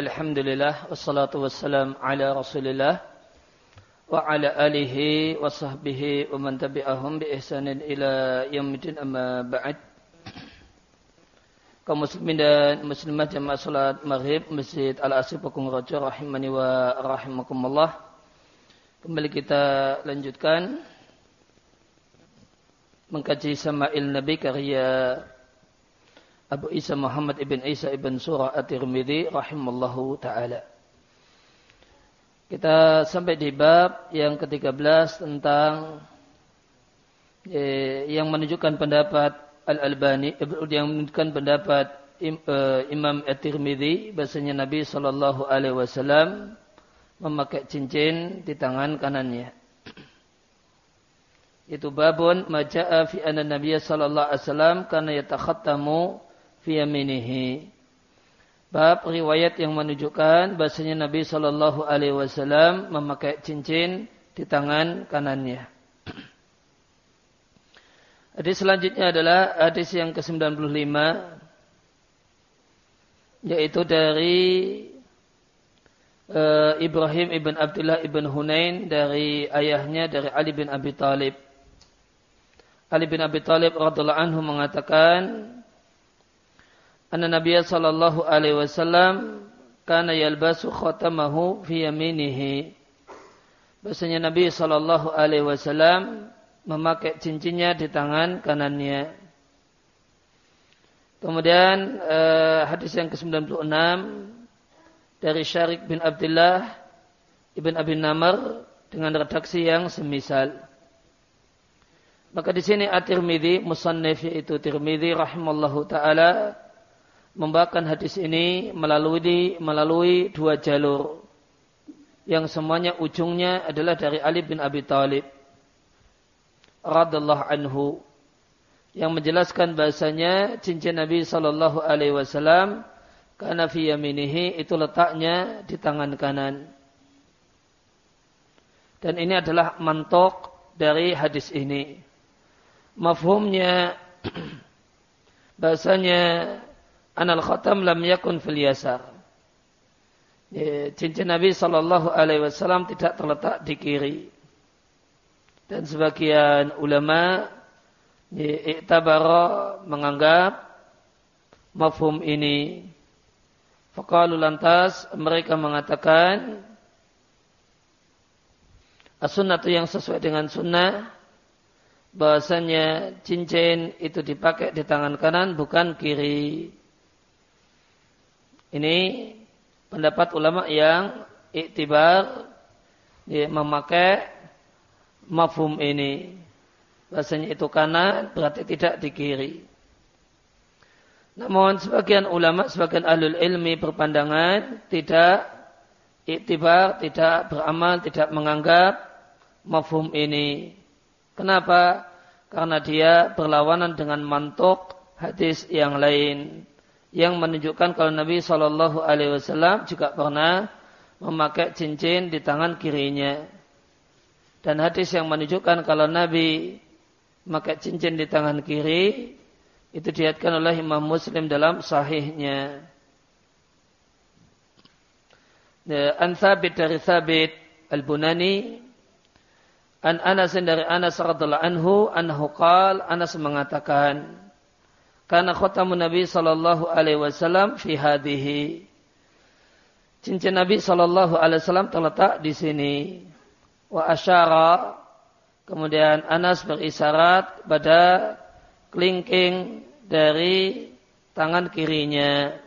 Alhamdulillah wassalatu wassalam ala Rasulillah wa ala alihi wa sahbihi wa man tabi'ahum bi ihsanin ila yaumil amma ba'd. Kaum muslimin dan muslimat jamaah salat Maghrib Masjid Al-Asif Pakung rahimani wa rahimakumullah. Kembali kita lanjutkan mengkaji Sama'il Nabi karya Abu Isa Muhammad ibn Isa ibn Surah At-Tirmidzi rahimallahu taala. Kita sampai di bab yang ke-13 tentang eh, yang menunjukkan pendapat Al-Albani yang menunjukkan pendapat im, eh, Imam At-Tirmidzi bahasanya Nabi sallallahu alaihi wasallam memakai cincin di tangan kanannya. Itu babun maja'a fi anna Nabi sallallahu alaihi wasallam kana yatakhattamu fi yaminihi. Bab riwayat yang menunjukkan bahasanya Nabi Shallallahu Alaihi Wasallam memakai cincin di tangan kanannya. Hadis selanjutnya adalah hadis yang ke-95 yaitu dari uh, Ibrahim ibn Abdullah ibn Hunain dari ayahnya dari Ali bin Abi Talib. Ali bin Abi Talib radhiallahu anhu mengatakan anna Nabi sallallahu alaihi wasallam kana yalbasu khatamahu fi yaminihi. Bahasanya Nabi sallallahu alaihi wasallam memakai cincinnya di tangan kanannya. Kemudian uh, hadis yang ke-96 dari Syarik bin Abdullah ibn Abi Namar dengan redaksi yang semisal. Maka di sini At-Tirmidzi musannif yaitu Tirmidzi rahimallahu taala membawakan hadis ini melalui melalui dua jalur. Yang semuanya ujungnya adalah dari Ali bin Abi Thalib radallahu anhu yang menjelaskan bahasanya cincin Nabi Shallallahu Alaihi Wasallam karena fi yaminihi itu letaknya di tangan kanan. Dan ini adalah mantok dari hadis ini. Mafhumnya bahasanya anal khatam lam yakun fil yasar. Cincin Nabi Shallallahu Alaihi Wasallam tidak terletak di kiri. Dan sebagian ulama iktabara menganggap mafhum ini. Fakalu lantas mereka mengatakan as-sunnah yang sesuai dengan sunnah bahasanya cincin itu dipakai di tangan kanan bukan kiri. Ini pendapat ulama yang iktibar ya, memakai mafhum ini. Bahasanya itu kanan berarti tidak di kiri. Namun sebagian ulama, sebagian ahlul ilmi berpandangan tidak iktibar, tidak beramal, tidak menganggap mafhum ini. Kenapa? Karena dia berlawanan dengan mantuk hadis yang lain yang menunjukkan kalau Nabi Shallallahu Alaihi Wasallam juga pernah memakai cincin di tangan kirinya. Dan hadis yang menunjukkan kalau Nabi memakai cincin di tangan kiri itu dilihatkan oleh Imam Muslim dalam sahihnya. Ya, an Thabit dari Thabit Al-Bunani An Anas dari Anas radhiallahu anhu anhu qal Anas mengatakan karena khatamun Nabi sallallahu alaihi wasallam fi hadhihi. Cincin Nabi sallallahu alaihi wasallam terletak di sini. Wa asyara kemudian Anas berisyarat pada kelingking dari tangan kirinya.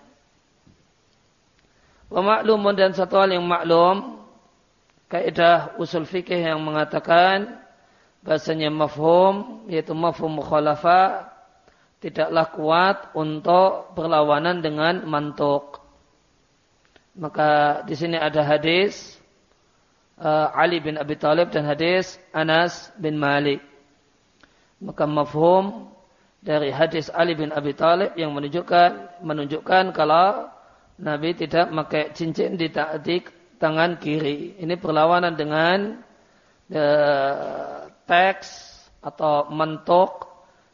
Wa maklumun dan satu hal yang maklum kaidah usul fikih yang mengatakan bahasanya mafhum yaitu mafhum mukhalafah tidaklah kuat untuk berlawanan dengan mantuk. Maka di sini ada hadis uh, Ali bin Abi Thalib dan hadis Anas bin Malik. Maka mafhum dari hadis Ali bin Abi Thalib yang menunjukkan menunjukkan kalau Nabi tidak memakai cincin di, di tangan kiri. Ini berlawanan dengan uh, teks atau mentok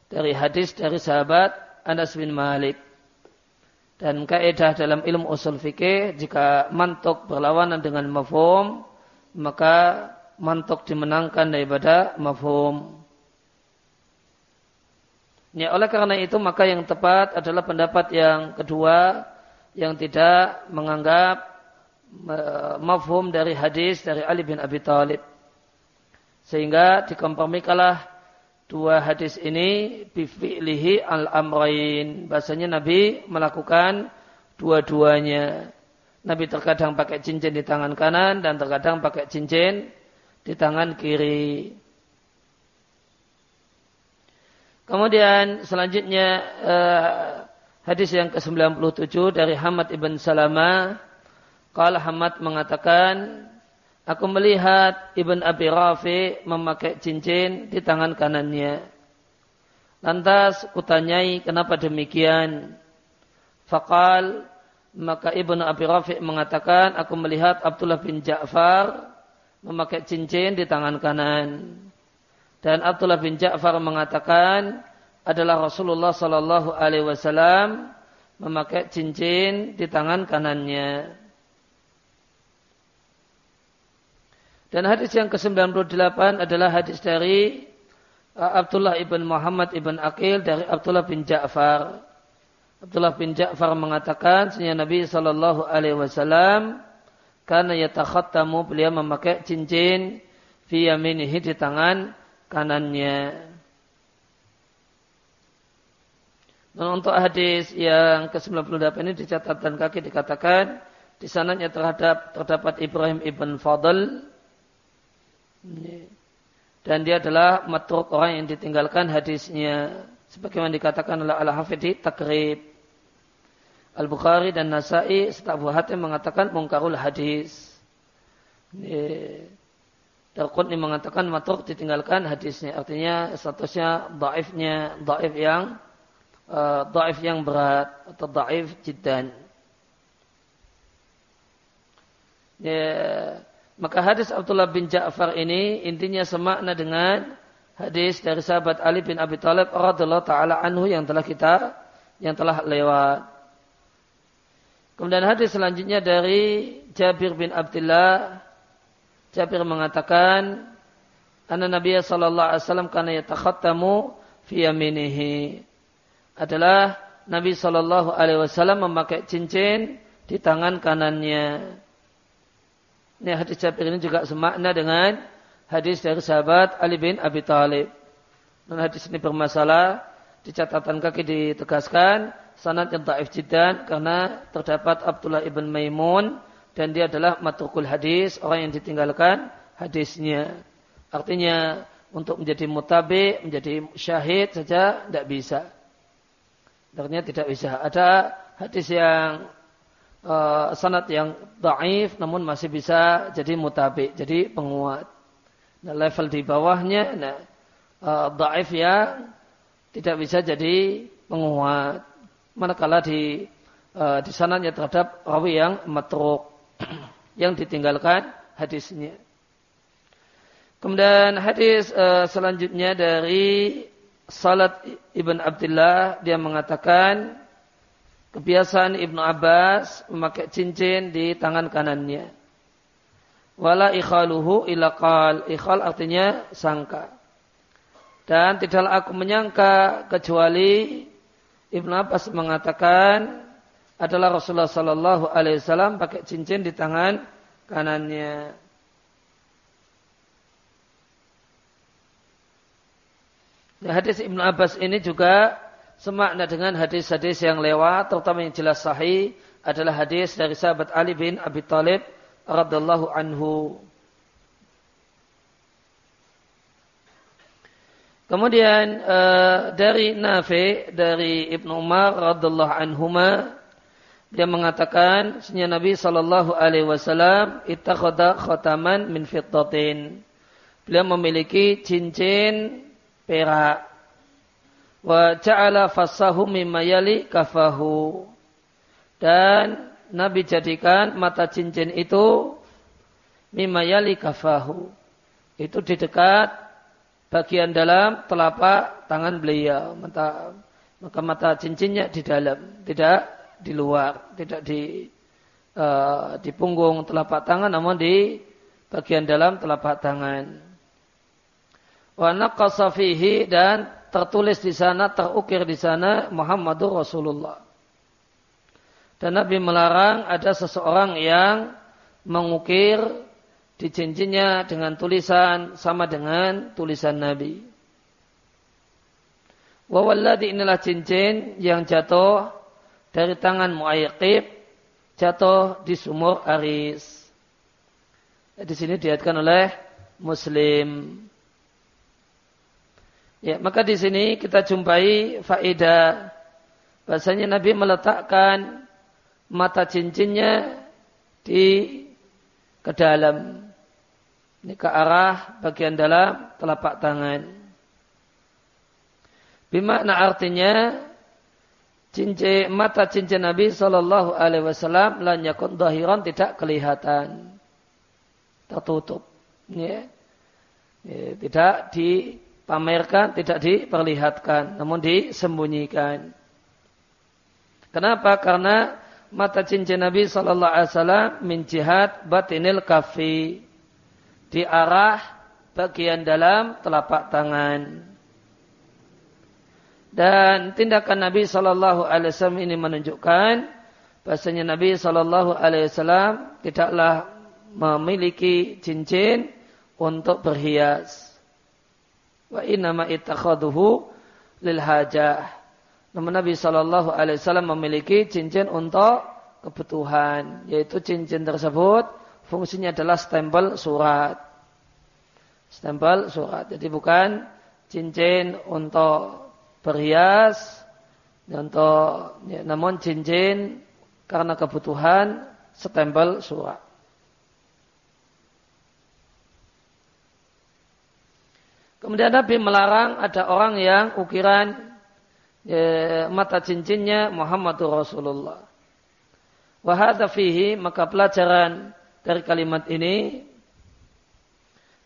dari hadis dari sahabat Anas bin Malik. Dan kaidah dalam ilmu usul fikih jika mantuk berlawanan dengan mafhum maka mantuk dimenangkan daripada mafhum. Ya, oleh karena itu maka yang tepat adalah pendapat yang kedua yang tidak menganggap mafhum dari hadis dari Ali bin Abi Thalib. Sehingga dikompromikalah dua hadis ini bifi'lihi al-amrain. Bahasanya Nabi melakukan dua-duanya. Nabi terkadang pakai cincin di tangan kanan dan terkadang pakai cincin di tangan kiri. Kemudian selanjutnya uh, hadis yang ke-97 dari Hamad ibn Salamah. Kalau Hamad mengatakan Aku melihat Ibn Abi Rafi memakai cincin di tangan kanannya. Lantas kutanyai kenapa demikian. Fakal maka Ibn Abi Rafi mengatakan aku melihat Abdullah bin Ja'far memakai cincin di tangan kanan. Dan Abdullah bin Ja'far mengatakan adalah Rasulullah Sallallahu Alaihi Wasallam memakai cincin di tangan kanannya. Dan hadis yang ke-98 adalah hadis dari uh, Abdullah ibn Muhammad ibn Aqil dari Abdullah bin Ja'far. Abdullah bin Ja'far mengatakan, Sunnah Nabi Sallallahu Alaihi Wasallam karena yatakhattamu beliau memakai cincin fi yaminihi di tangan kanannya. Dan untuk hadis yang ke-98 ini di catatan kaki dikatakan di sananya terhadap terdapat Ibrahim ibn Fadl dan dia adalah matruk orang yang ditinggalkan hadisnya. Sebagaimana dikatakan oleh Al-Hafidhi takrib. Al-Bukhari dan Nasai serta Abu Hatim mengatakan mungkarul hadis. Darqutni mengatakan matruk ditinggalkan hadisnya. Artinya statusnya daifnya, daif yang uh, daif yang berat atau daif jiddan. Ya, maka hadis Abdullah bin Ja'far ini intinya semakna dengan hadis dari sahabat Ali bin Abi Thalib radhiyallahu taala anhu yang telah kita yang telah lewat. Kemudian hadis selanjutnya dari Jabir bin Abdullah Jabir mengatakan anna Nabi sallallahu alaihi wasallam kana yatakhattamu fi yaminihi adalah Nabi sallallahu alaihi wasallam memakai cincin di tangan kanannya. Ini hadis Jabir ini juga semakna dengan hadis dari sahabat Ali bin Abi Thalib. Dan hadis ini bermasalah di catatan kaki ditegaskan sanad yang taif jidan karena terdapat Abdullah ibn Maimun dan dia adalah matrukul hadis orang yang ditinggalkan hadisnya. Artinya untuk menjadi mutabi, menjadi syahid saja tidak bisa. Artinya tidak bisa. Ada hadis yang uh, sanad yang daif namun masih bisa jadi mutabi, jadi penguat. Nah, level di bawahnya nah, uh, daif yang tidak bisa jadi penguat. Manakala di uh, di sanadnya terhadap rawi yang matruk yang ditinggalkan hadisnya. Kemudian hadis uh, selanjutnya dari Salat Ibn Abdullah dia mengatakan kebiasaan Ibnu Abbas memakai cincin di tangan kanannya. Wala ikhaluhu ilaqal. Ikhal artinya sangka. Dan tidaklah aku menyangka kecuali Ibnu Abbas mengatakan adalah Rasulullah Sallallahu Alaihi Wasallam pakai cincin di tangan kanannya. Nah, hadis Ibnu Abbas ini juga semakna dengan hadis-hadis yang lewat, terutama yang jelas sahih adalah hadis dari sahabat Ali bin Abi Thalib radhiyallahu anhu. Kemudian uh, dari Nafi dari Ibnu Umar radhiyallahu anhuma dia mengatakan sunnah Nabi sallallahu alaihi wasallam ittakhadha khataman min fiddatin. Beliau memiliki cincin perak wa ja'ala fasahu mimma yali kafahu. Dan Nabi jadikan mata cincin itu mimma yali kafahu. Itu di dekat bagian dalam telapak tangan beliau. Mata maka mata cincinnya di dalam tidak di luar, tidak di uh, di punggung telapak tangan namun di bagian dalam telapak tangan. Wa naqasa dan tertulis di sana, terukir di sana Muhammadur Rasulullah. Dan Nabi melarang ada seseorang yang mengukir di cincinnya dengan tulisan sama dengan tulisan Nabi. Wawalladhi inilah cincin yang jatuh dari tangan Mu'ayyqib jatuh di sumur Aris. Di sini diatkan oleh Muslim. Ya, maka di sini kita jumpai faedah bahasanya Nabi meletakkan mata cincinnya di ke dalam ini ke arah bagian dalam telapak tangan. Bimakna artinya cincin mata cincin Nabi Shallallahu Alaihi Wasallam lan dahiran tidak kelihatan tertutup, ya. ya tidak dipamerkan, tidak diperlihatkan, namun disembunyikan. Kenapa? Karena mata cincin Nabi Shallallahu Alaihi Wasallam min jihad batinil kafi di arah bagian dalam telapak tangan. Dan tindakan Nabi Shallallahu Alaihi Wasallam ini menunjukkan bahasanya Nabi Shallallahu Alaihi Wasallam tidaklah memiliki cincin untuk berhias. Wa inama itakhaduhu lil hajah. Namun Nabi Shallallahu Alaihi Wasallam memiliki cincin untuk kebutuhan, yaitu cincin tersebut fungsinya adalah stempel surat. Stempel surat. Jadi bukan cincin untuk berhias, untuk ya, namun cincin karena kebutuhan stempel surat. Kemudian Nabi melarang ada orang yang ukiran ya, mata cincinnya Muhammadur Rasulullah. Wahada fihi maka pelajaran dari kalimat ini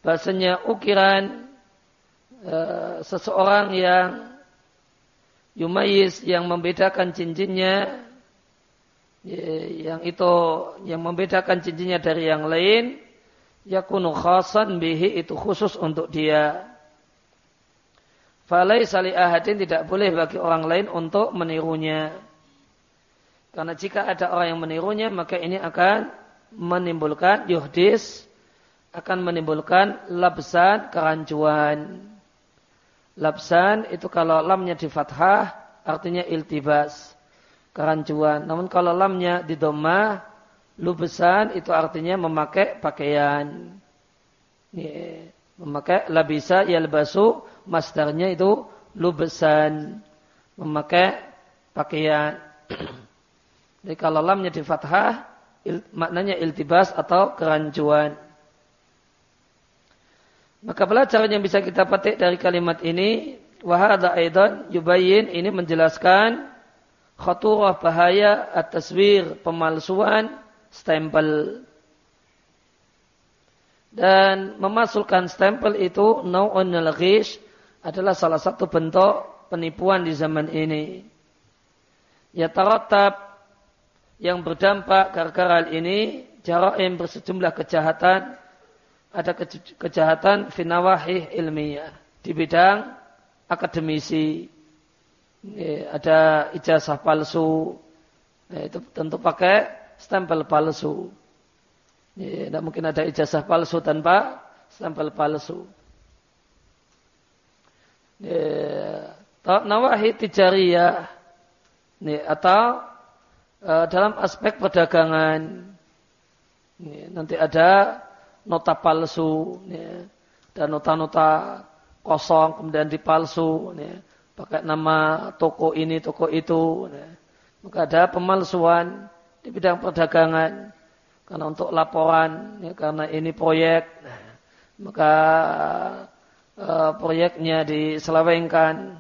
bahasanya ukiran e, seseorang yang yumayis yang membedakan cincinnya e, yang itu yang membedakan cincinnya dari yang lain yakunu khasan bihi itu khusus untuk dia Falai sali ahadin tidak boleh bagi orang lain untuk menirunya. Karena jika ada orang yang menirunya, maka ini akan menimbulkan yuhdis akan menimbulkan labsan kerancuan. Labsan itu kalau lamnya di fathah artinya iltibas, kerancuan. Namun kalau lamnya di domah, lubesan itu artinya memakai pakaian. Yeah. Memakai labisa yalbasu, masdarnya itu lubesan. Memakai pakaian. Jadi kalau lamnya di fathah, il, maknanya iltibas atau kerancuan. Maka pelajaran yang bisa kita petik dari kalimat ini, wahada aidan yubayin ini menjelaskan khaturah bahaya at-taswir pemalsuan stempel. Dan memasukkan stempel itu nau'un ghish adalah salah satu bentuk penipuan di zaman ini. Ya taratab yang berdampak gara-gara ini jaraim bersejumlah kejahatan. Ada kejahatan finawahih ilmiah. Di bidang akademisi. Ada ijazah palsu. Ya, itu tentu pakai stempel palsu. Tidak mungkin ada ijazah palsu tanpa stempel palsu nawahi tijariyah ya, atau uh, dalam aspek perdagangan ya, nanti ada nota palsu ya, dan nota-nota kosong kemudian dipalsu ya, pakai nama toko ini toko itu maka ada pemalsuan di bidang perdagangan. Karena untuk laporan ya, karena ini proyek maka uh, proyeknya diselewengkan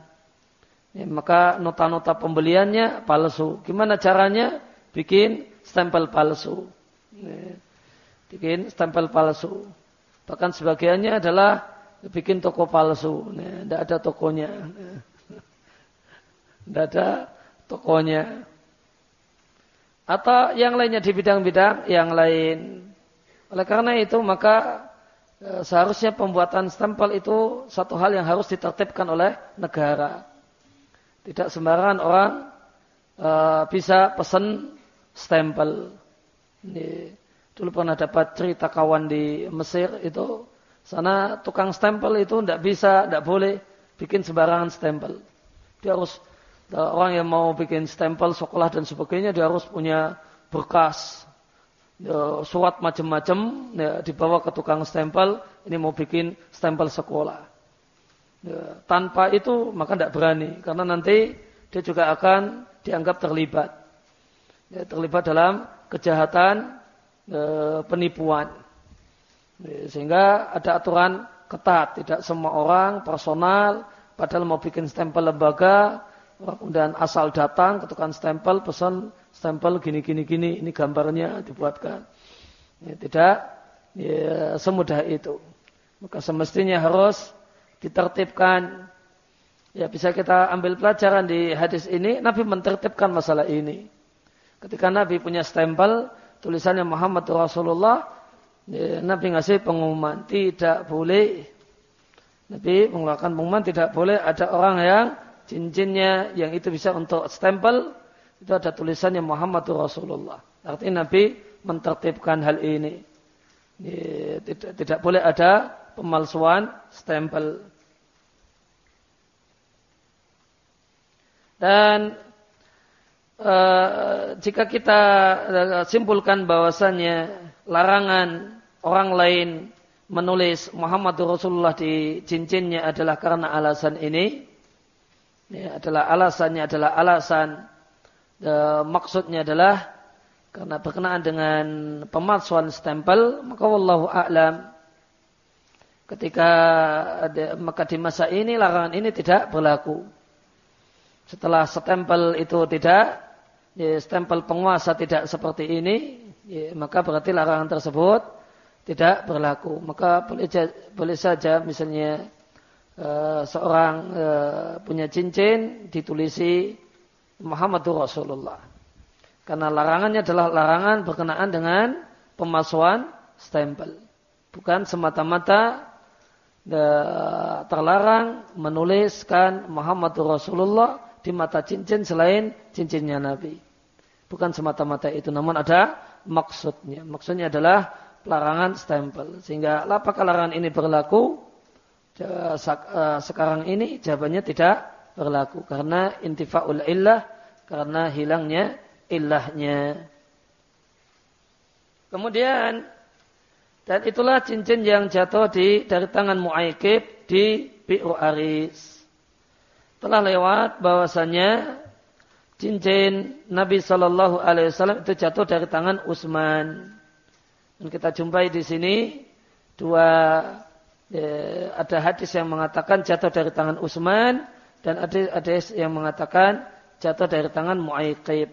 ya, maka nota-nota pembeliannya palsu gimana caranya bikin stempel palsu ya bikin stempel palsu. Bahkan sebagiannya adalah bikin toko palsu. Tidak ada tokonya. Tidak ada tokonya. atau yang lainnya di bidang-bidang yang lain. Oleh karena itu maka seharusnya pembuatan stempel itu satu hal yang harus ditertibkan oleh negara. Tidak sembarangan orang e, bisa pesan stempel. Ini, dulu pernah dapat cerita kawan di Mesir itu sana tukang stempel itu tidak bisa, tidak boleh bikin sembarangan stempel. Dia harus orang yang mau bikin stempel sekolah dan sebagainya dia harus punya berkas surat macam-macam ya, dibawa ke tukang stempel ini mau bikin stempel sekolah. Ya, tanpa itu maka tidak berani karena nanti dia juga akan dianggap terlibat. Ya, terlibat dalam kejahatan ya, penipuan. Ya, sehingga ada aturan ketat tidak semua orang personal padahal mau bikin stempel lembaga kemudian asal datang ke tukang stempel pesan stempel gini gini gini ini gambarnya dibuatkan. Ya, tidak ya, semudah itu. Maka semestinya harus ditertibkan. Ya bisa kita ambil pelajaran di hadis ini Nabi mentertibkan masalah ini. Ketika Nabi punya stempel tulisannya Muhammad Rasulullah ya, Nabi ngasih pengumuman tidak boleh. Nabi mengeluarkan pengumuman tidak boleh ada orang yang cincinnya yang itu bisa untuk stempel itu ada tulisannya Muhammadur Rasulullah. Artinya Nabi mentertibkan hal ini. Tidak, tidak boleh ada pemalsuan stempel. Dan e, jika kita eh, simpulkan bahwasannya larangan orang lain menulis Muhammadur Rasulullah di cincinnya adalah karena alasan ini, ya, adalah alasannya adalah alasan e, maksudnya adalah karena berkenaan dengan pemalsuan stempel maka wallahu a'lam. Ketika ada, maka di masa ini larangan ini tidak berlaku. Setelah stempel itu tidak ya, stempel penguasa tidak seperti ini ya, maka berarti larangan tersebut tidak berlaku. Maka boleh, boleh saja misalnya Eh, seorang uh, punya cincin ditulisi Muhammadur Rasulullah. Karena larangannya adalah larangan berkenaan dengan pemalsuan stempel. Bukan semata-mata uh, terlarang menuliskan Muhammadur Rasulullah di mata cincin selain cincinnya Nabi. Bukan semata-mata itu, namun ada maksudnya. Maksudnya adalah larangan stempel. Sehingga apakah larangan ini berlaku? Eh, sekarang ini jawabannya tidak berlaku karena intifaul illah karena hilangnya illahnya. Kemudian dan itulah cincin yang jatuh di dari tangan Mu'aikib di Bi'ru Aris. Telah lewat bahwasanya cincin Nabi Shallallahu Alaihi Wasallam itu jatuh dari tangan Utsman. Dan kita jumpai di sini dua ya, ada hadis yang mengatakan jatuh dari tangan Utsman dan ada hadis yang mengatakan jatuh dari tangan Mu'aikib.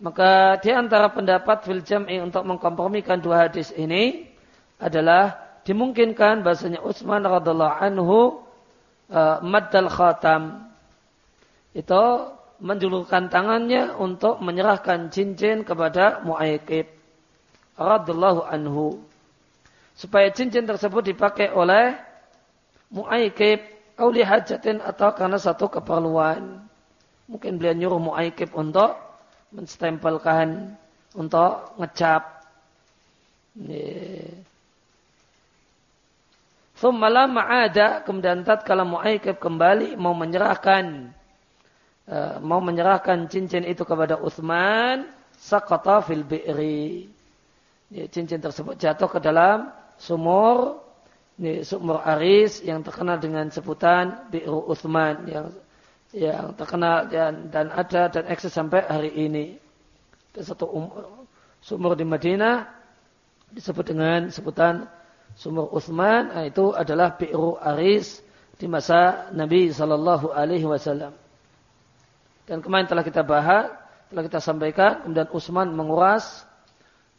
Maka di antara pendapat fil jam'i untuk mengkompromikan dua hadis ini adalah dimungkinkan bahasanya Utsman radhiallahu anhu uh, maddal khatam itu menjulurkan tangannya untuk menyerahkan cincin kepada Mu'aikib radhiallahu anhu supaya cincin tersebut dipakai oleh mu'aikib auli hajatin atau karena satu keperluan. Mungkin beliau nyuruh mu'aikib untuk menstempelkan, untuk ngecap. Thumma ma'ada kemudian tatkala mu'aikib kembali mau menyerahkan eh, mau menyerahkan cincin itu kepada Uthman sakata fil bi'ri. Cincin tersebut jatuh ke dalam sumur ini sumur Aris yang terkenal dengan sebutan Bi'ru Uthman yang yang terkenal dan, dan ada dan eksis sampai hari ini. Ada satu um, sumur di Madinah disebut dengan sebutan sumur Uthman nah, itu adalah Bi'ru Aris di masa Nabi Shallallahu Alaihi Wasallam. Dan kemarin telah kita bahas, telah kita sampaikan, kemudian Utsman menguras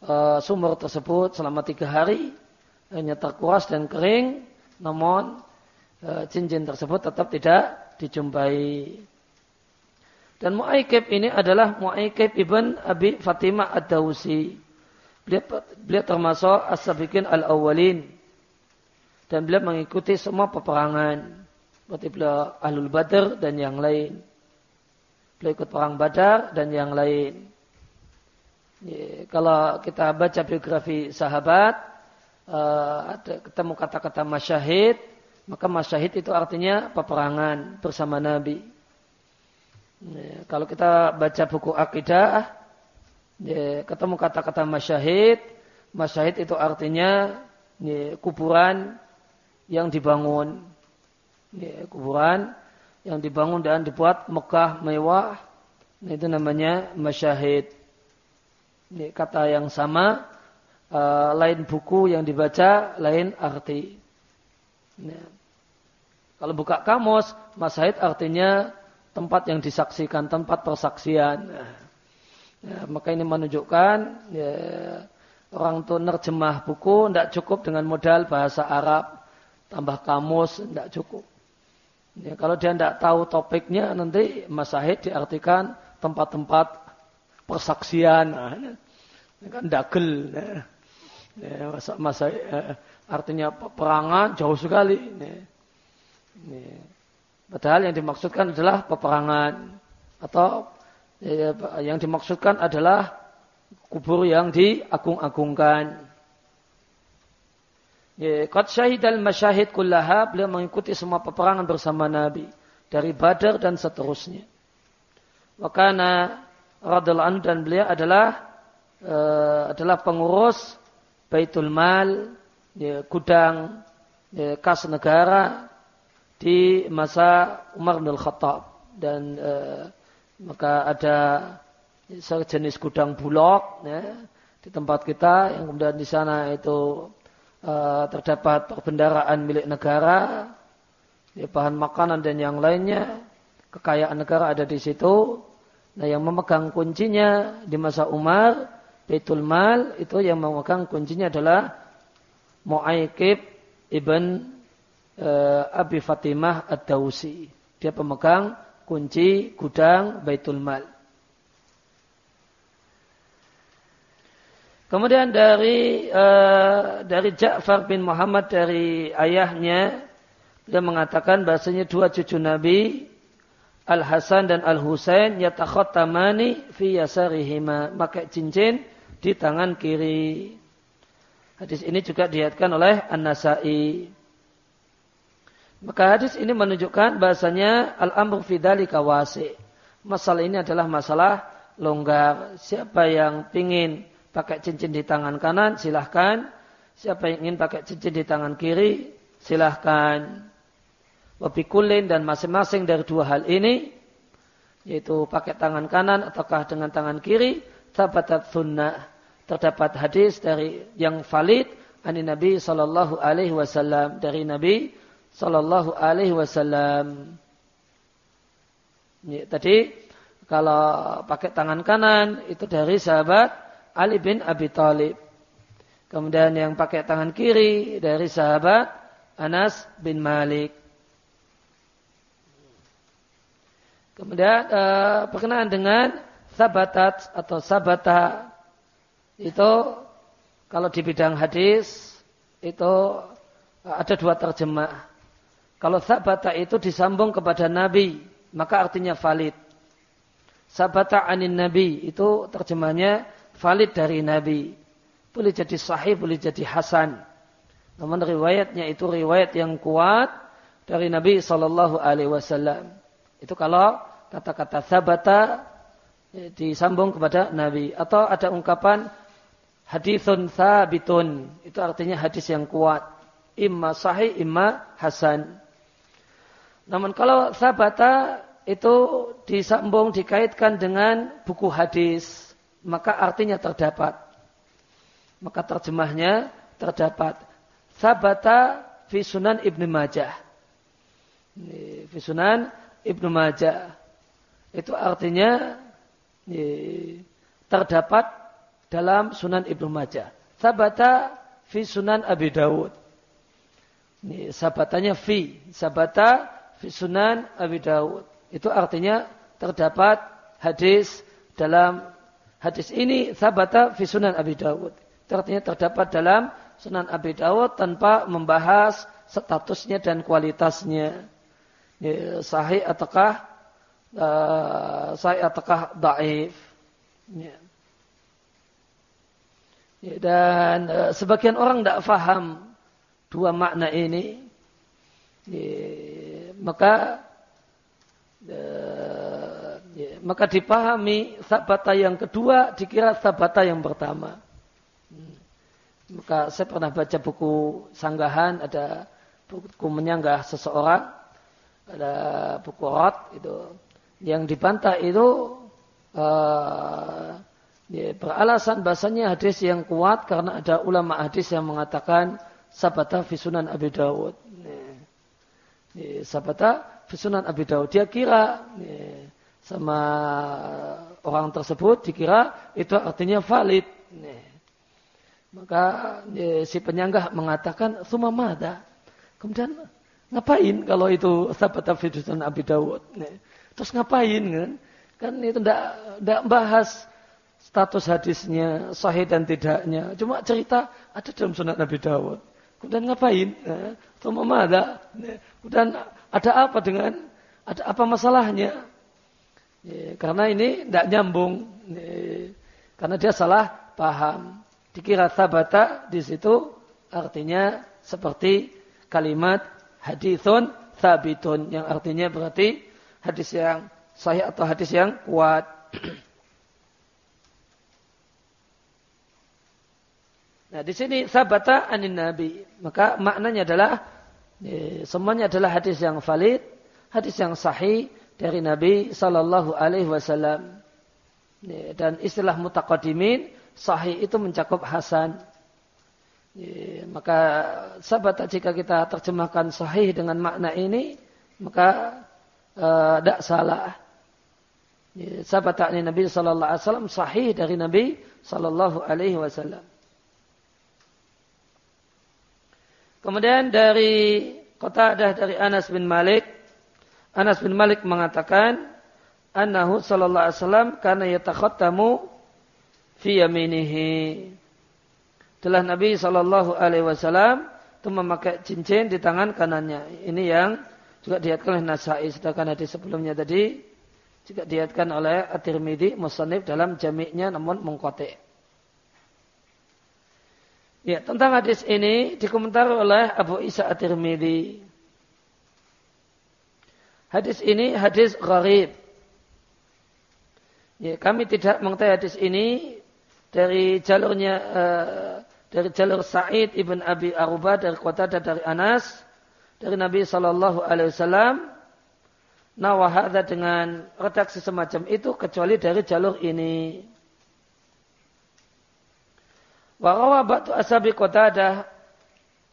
uh, sumur tersebut selama tiga hari hanya terkuras dan kering, namun e, cincin tersebut tetap tidak dijumpai. Dan Mu'aikib ini adalah Mu'aikib ibn Abi Fatimah Ad-Dawsi. Beliau, beliau termasuk as-sabiqin al-awwalin. Dan beliau mengikuti semua peperangan. Seperti beliau Ahlul Badr dan yang lain. Beliau ikut perang Badar dan yang lain. Ya, kalau kita baca biografi sahabat, uh, ada ketemu kata-kata masyahid, maka masyahid itu artinya peperangan bersama Nabi. Ya, kalau kita baca buku akidah, ya, ketemu kata-kata masyahid, masyahid itu artinya ya, kuburan yang dibangun. Ya, kuburan yang dibangun dan dibuat megah, mewah, itu namanya masyahid. Ya, kata yang sama, uh, lain buku yang dibaca, lain arti. Ya. Kalau buka kamus, masyahid artinya tempat yang disaksikan, tempat persaksian. Ya, maka ini menunjukkan ya, orang itu nerjemah buku tidak cukup dengan modal bahasa Arab, tambah kamus tidak cukup. Ya, kalau dia tidak tahu topiknya nanti masahid diartikan tempat-tempat persaksian. Nah, ini kan dagel. Ya. Masa, masa ya, artinya peperangan jauh sekali. Ya. Ya. Padahal yang dimaksudkan adalah peperangan atau ya, yang dimaksudkan adalah kubur yang diagung-agungkan. Ya, Qad syahidal masyahid kullaha, beliau mengikuti semua peperangan bersama Nabi. Dari Badar dan seterusnya. Wakana radhiallahu dan beliau adalah uh, adalah pengurus Baitul Mal, ya, gudang ya, kas negara di masa Umar bin Khattab dan e, maka ada sejenis gudang bulog ya, di tempat kita. Yang kemudian di sana itu e, terdapat perbendaraan milik negara ya, bahan makanan dan yang lainnya. Kekayaan negara ada di situ. Nah yang memegang kuncinya di masa Umar Baitul Mal itu yang memegang kuncinya adalah Mu'aikib ibn uh, Abi Fatimah Ad-Dausi. Dia pemegang kunci gudang Baitul Mal. Kemudian dari uh, dari Ja'far bin Muhammad dari ayahnya dia mengatakan bahasanya dua cucu Nabi Al Hasan dan Al Husain yatakhattamani fi yasarihima pakai cincin di tangan kiri. Hadis ini juga dihatkan oleh An-Nasai. Maka hadis ini menunjukkan bahasanya al-amru fidali kawasi. Masalah ini adalah masalah longgar. Siapa yang ingin pakai cincin di tangan kanan, silahkan. Siapa yang ingin pakai cincin di tangan kiri, silahkan. Wabikulin dan masing-masing dari dua hal ini, yaitu pakai tangan kanan ataukah dengan tangan kiri, tabatat sunnah. Terdapat hadis dari yang valid, ani Nabi Sallallahu Alaihi Wasallam dari Nabi Sallallahu Alaihi Wasallam. Ya, tadi kalau pakai tangan kanan itu dari sahabat Ali bin Abi Thalib. Kemudian yang pakai tangan kiri dari sahabat Anas bin Malik. Kemudian uh, berkenaan dengan sabatat atau sabata itu kalau di bidang hadis itu ada dua terjemah. Kalau sabata itu disambung kepada Nabi, maka artinya valid. Sabata anin Nabi itu terjemahnya valid dari Nabi. Boleh jadi sahih, boleh jadi hasan. Namun riwayatnya itu riwayat yang kuat dari Nabi Shallallahu Alaihi Wasallam. Itu kalau kata-kata sabata eh, disambung kepada Nabi atau ada ungkapan hadithun sabitun itu artinya hadis yang kuat imma sahih imma hasan namun kalau sabata itu disambung dikaitkan dengan buku hadis, maka artinya terdapat. Maka terjemahnya terdapat. Sabata fi sunan Ibnu Majah. Fi sunan Ibnu Majah. Itu artinya terdapat dalam sunan Ibnu Majah. Sabata fi sunan Abi Dawud. Sabatanya fi. Sabata Sunan Abi Dawud. Itu artinya terdapat hadis dalam hadis ini sabata fi sunan Abi Dawud. Artinya terdapat dalam sunan Abi Dawud tanpa membahas statusnya dan kualitasnya. Ya, sahih ataukah uh, sahih ataukah daif. Ya. Ya, dan uh, sebagian orang tidak faham dua makna ini. Ya, maka uh, ya, maka dipahami sabata yang kedua dikira sabata yang pertama. Hmm. Maka saya pernah baca buku sanggahan ada buku menyanggah seseorang ada buku rot itu yang dibantah itu uh, ya, beralasan bahasanya hadis yang kuat karena ada ulama hadis yang mengatakan sabata fisunan Abi Dawud. Ya, sabata fisunan Abi Dawud. Dia kira ya, sama orang tersebut dikira itu artinya valid. Ya. Maka ya, si penyanggah mengatakan sumamada. Kemudian ngapain kalau itu sabata fisunan Abi Dawud? Ya. Terus ngapain kan? Kan itu tidak bahas status hadisnya sahih dan tidaknya. Cuma cerita ada dalam sunnah Nabi Dawud. Kemudian ngapain? Ya, Cuma ada. Ya, kemudian ada apa dengan ada apa masalahnya? Ya, karena ini tidak nyambung. Ya, karena dia salah paham. Dikira sabata di situ artinya seperti kalimat hadithun sabitun yang artinya berarti hadis yang sahih atau hadis yang kuat. Nah, di sini sabata anin nabi. Maka maknanya adalah ya, semuanya adalah hadis yang valid, hadis yang sahih dari Nabi sallallahu alaihi wasallam. Ya, dan istilah mutaqaddimin sahih itu mencakup hasan. Ya, maka sabata jika kita terjemahkan sahih dengan makna ini, maka tidak uh, salah. Sabata Nabi sallallahu alaihi wasallam sahih dari Nabi sallallahu alaihi wasallam. Kemudian dari kota ada dari Anas bin Malik. Anas bin Malik mengatakan, Annahu sallallahu alaihi wasallam karena yatakhattamu fi yaminihi. Telah Nabi sallallahu alaihi wasallam itu memakai cincin di tangan kanannya. Ini yang juga diatkan oleh Nasai. Sedangkan hadis sebelumnya tadi juga diatkan oleh At-Tirmidzi Musannif dalam jamiknya namun mengkotek. Ya, tentang hadis ini dikomentari oleh Abu Isa At-Tirmidzi. Hadis ini hadis gharib. Ya, kami tidak mengetahui hadis ini dari jalurnya uh, dari jalur Sa'id ibn Abi Arubah dari kota dari Anas dari Nabi Shallallahu Alaihi Wasallam nawahada dengan redaksi semacam itu kecuali dari jalur ini. Warawa batu asabi Qatadah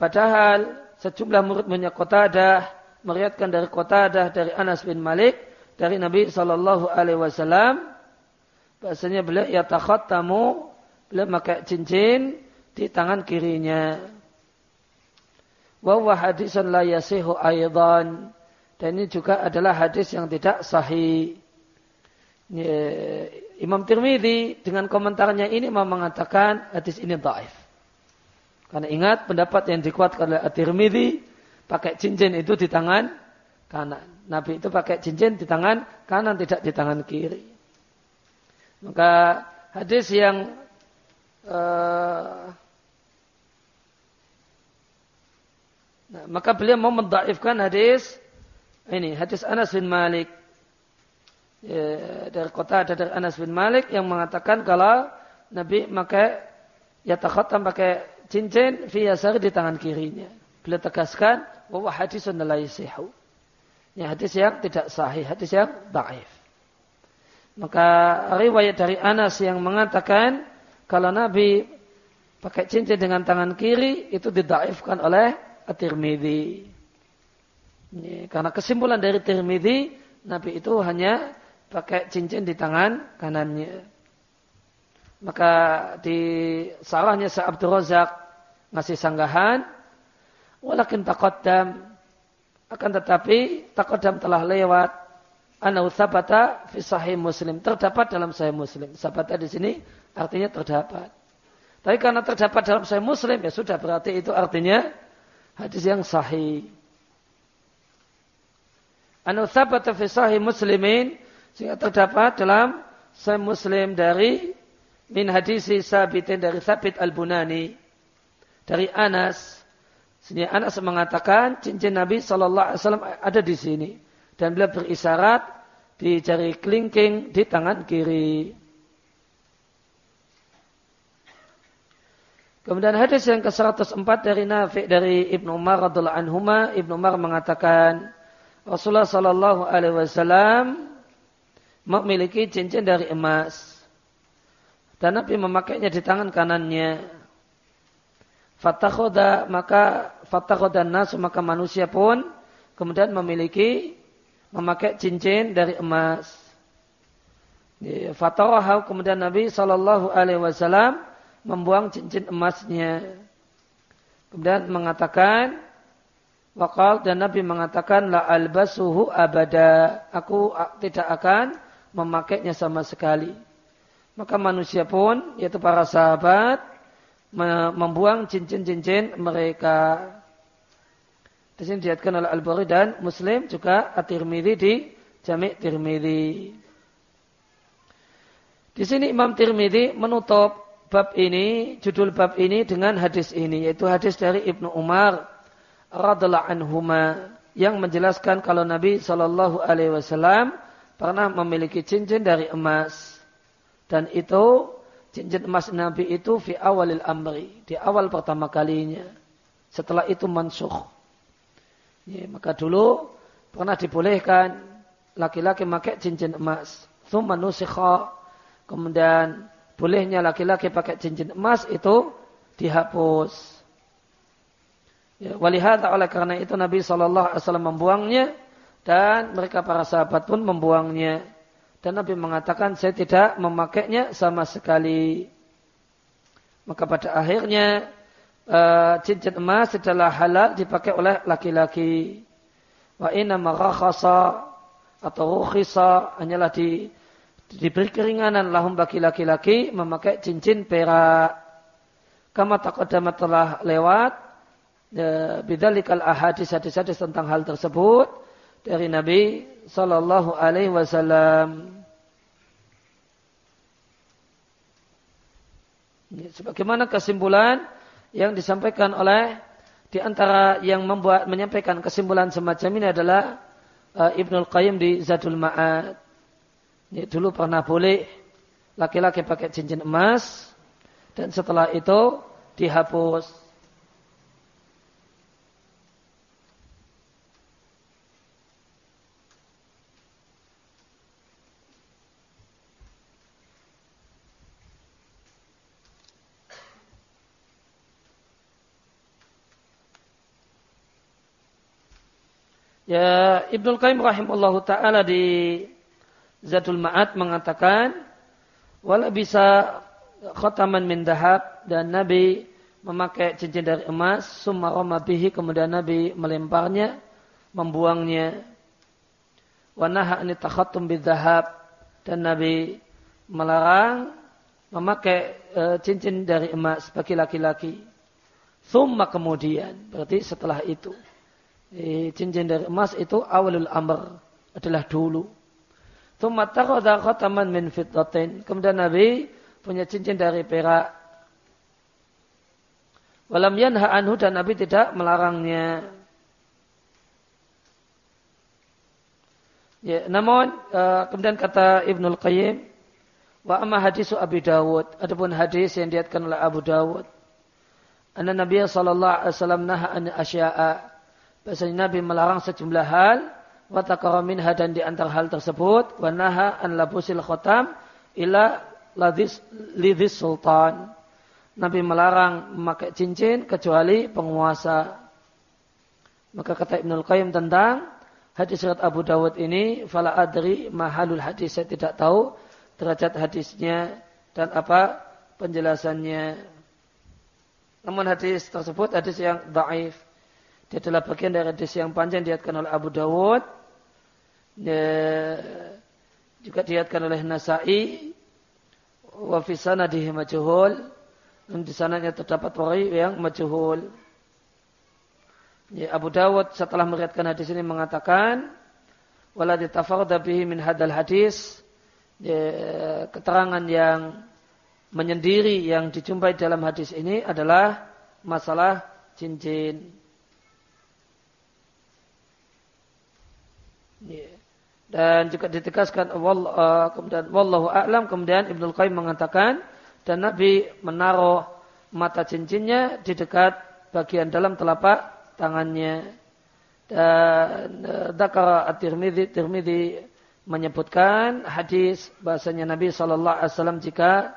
padahal sejumlah murid-muridnya Qatadah meriatkan dari Qatadah dari Anas bin Malik dari Nabi sallallahu alaihi wasallam bahasanya beliau ya tamu beliau pakai cincin di tangan kirinya. Wa huwa hadisun la yasihu aidan dan ini juga adalah hadis yang tidak sahih. Imam Tirmidzi dengan komentarnya ini mau mengatakan hadis ini dhaif. Karena ingat pendapat yang dikuatkan oleh At-Tirmidzi pakai cincin itu di tangan kanan. Nabi itu pakai cincin di tangan kanan tidak di tangan kiri. Maka hadis yang uh, nah, maka beliau mau mendaifkan hadis ini hadis Anas bin Malik ya, dari kota ada dari Anas bin Malik yang mengatakan kalau Nabi pakai ya takhatam pakai cincin fi yasari di tangan kirinya. Beliau tegaskan bahwa hadis la yasihu. Ya hadis yang tidak sahih, hadis yang dhaif. Maka riwayat dari Anas yang mengatakan kalau Nabi pakai cincin dengan tangan kiri itu didaifkan oleh At-Tirmidzi. Ya, karena kesimpulan dari Tirmidzi Nabi itu hanya pakai cincin di tangan kanannya. Maka di salahnya Sa Abdul Razak ngasih sanggahan, walakin taqaddam akan tetapi taqaddam telah lewat Anau sabata fi sahih Muslim terdapat dalam sahih Muslim. Sabata di sini artinya terdapat. Tapi karena terdapat dalam sahih Muslim ya sudah berarti itu artinya hadis yang sahih. Anu sabata fi sahih Muslimin sehingga terdapat dalam sahih Muslim dari min hadisi sabitin dari Sabit al-Bunani dari Anas. Sini Anas mengatakan cincin Nabi Shallallahu Alaihi Wasallam ada di sini dan beliau berisyarat di jari kelingking di tangan kiri. Kemudian hadis yang ke-104 dari Nafi dari Ibnu Umar radhiallahu anhuma, Ibnu Umar mengatakan Rasulullah sallallahu alaihi wasallam memiliki cincin dari emas. Dan Nabi memakainya di tangan kanannya. Fatakhoda maka fatakhoda nas maka manusia pun kemudian memiliki memakai cincin dari emas. Fatawahau kemudian Nabi Shallallahu Alaihi Wasallam membuang cincin emasnya. Kemudian mengatakan, wakal dan Nabi mengatakan la albasuhu abada. Aku tidak akan memakainya sama sekali. Maka manusia pun, yaitu para sahabat, membuang cincin-cincin mereka. Di sini diatkan oleh Al-Bukhari dan Muslim juga At-Tirmidzi di Jami' Tirmidzi. Di sini Imam Tirmidzi menutup bab ini, judul bab ini dengan hadis ini, yaitu hadis dari Ibnu Umar radhiallahu anhuma yang menjelaskan kalau Nabi Shallallahu alaihi wasallam pernah memiliki cincin dari emas. Dan itu cincin emas Nabi itu fi awalil amri, di awal pertama kalinya. Setelah itu mansuh Ya, maka dulu pernah dibolehkan laki-laki pakai cincin emas. Thumma nusikha. Kemudian bolehnya laki-laki pakai cincin emas itu dihapus. Ya, walihata oleh karena itu Nabi SAW membuangnya dan mereka para sahabat pun membuangnya. Dan Nabi mengatakan saya tidak memakainya sama sekali. Maka pada akhirnya uh, cincin emas adalah halal dipakai oleh laki-laki. Wa inna marakhasa atau rukhisa hanyalah di, diberi keringanan lahum bagi laki-laki memakai cincin perak. Kama taqaddama telah lewat ya, bidalikal ahadis hadis-hadis tentang hal tersebut dari Nabi sallallahu alaihi wasallam. Sebagaimana kesimpulan yang disampaikan oleh di antara yang membuat menyampaikan kesimpulan semacam ini adalah uh, Ibnul Qayyim di Zadul Ma'ad. Ini dulu pernah boleh laki-laki pakai cincin emas dan setelah itu dihapus. Ya Ibnul Qayyim rahimahullah taala di Zadul Ma'ad mengatakan wala bisa khataman min dahab dan Nabi memakai cincin dari emas summa bihi kemudian Nabi melemparnya membuangnya wa naha an takhattum bidhahab dan Nabi melarang memakai e, cincin dari emas bagi laki-laki. Summa kemudian berarti setelah itu cincin dari emas itu awalul amr adalah dulu. Thumma takhadha khataman min fiddatin. Kemudian Nabi punya cincin dari perak. Walam yanha anhu dan Nabi tidak melarangnya. Ya, namun uh, kemudian kata Ibnul Qayyim wa amma hadisu Abi Dawud adapun hadis yang diatkan oleh Abu Dawud anna Nabi sallallahu alaihi wasallam naha an asya'a Bahasanya Nabi melarang sejumlah hal. Watakara minha dan di antara hal tersebut. Wanaha an labusil khotam ila lidhis sultan. Nabi melarang memakai cincin kecuali penguasa. Maka kata Ibnul Qayyim tentang hadis surat Abu Dawud ini. Fala adri mahalul hadis. Saya tidak tahu derajat hadisnya dan apa penjelasannya. Namun hadis tersebut hadis yang daif. Dia adalah bagian dari hadis yang panjang diatkan oleh Abu Dawud. Ya, juga diatkan oleh Nasai wa fi sanadihi majhul dan di sananya terdapat wari yang majhul. Ya, Abu Dawud setelah meriatkan hadis ini mengatakan wala ditafarda bihi min hadal hadis ya, keterangan yang menyendiri yang dijumpai dalam hadis ini adalah masalah cincin. Dan juga ditegaskan uh, kemudian wallahu a'lam. Kemudian Ibnu Qayyim mengatakan dan Nabi menaruh mata cincinnya di dekat bagian dalam telapak tangannya. Dan uh, Dakar At-Tirmidzi Tirmidzi menyebutkan hadis bahasanya Nabi sallallahu alaihi wasallam jika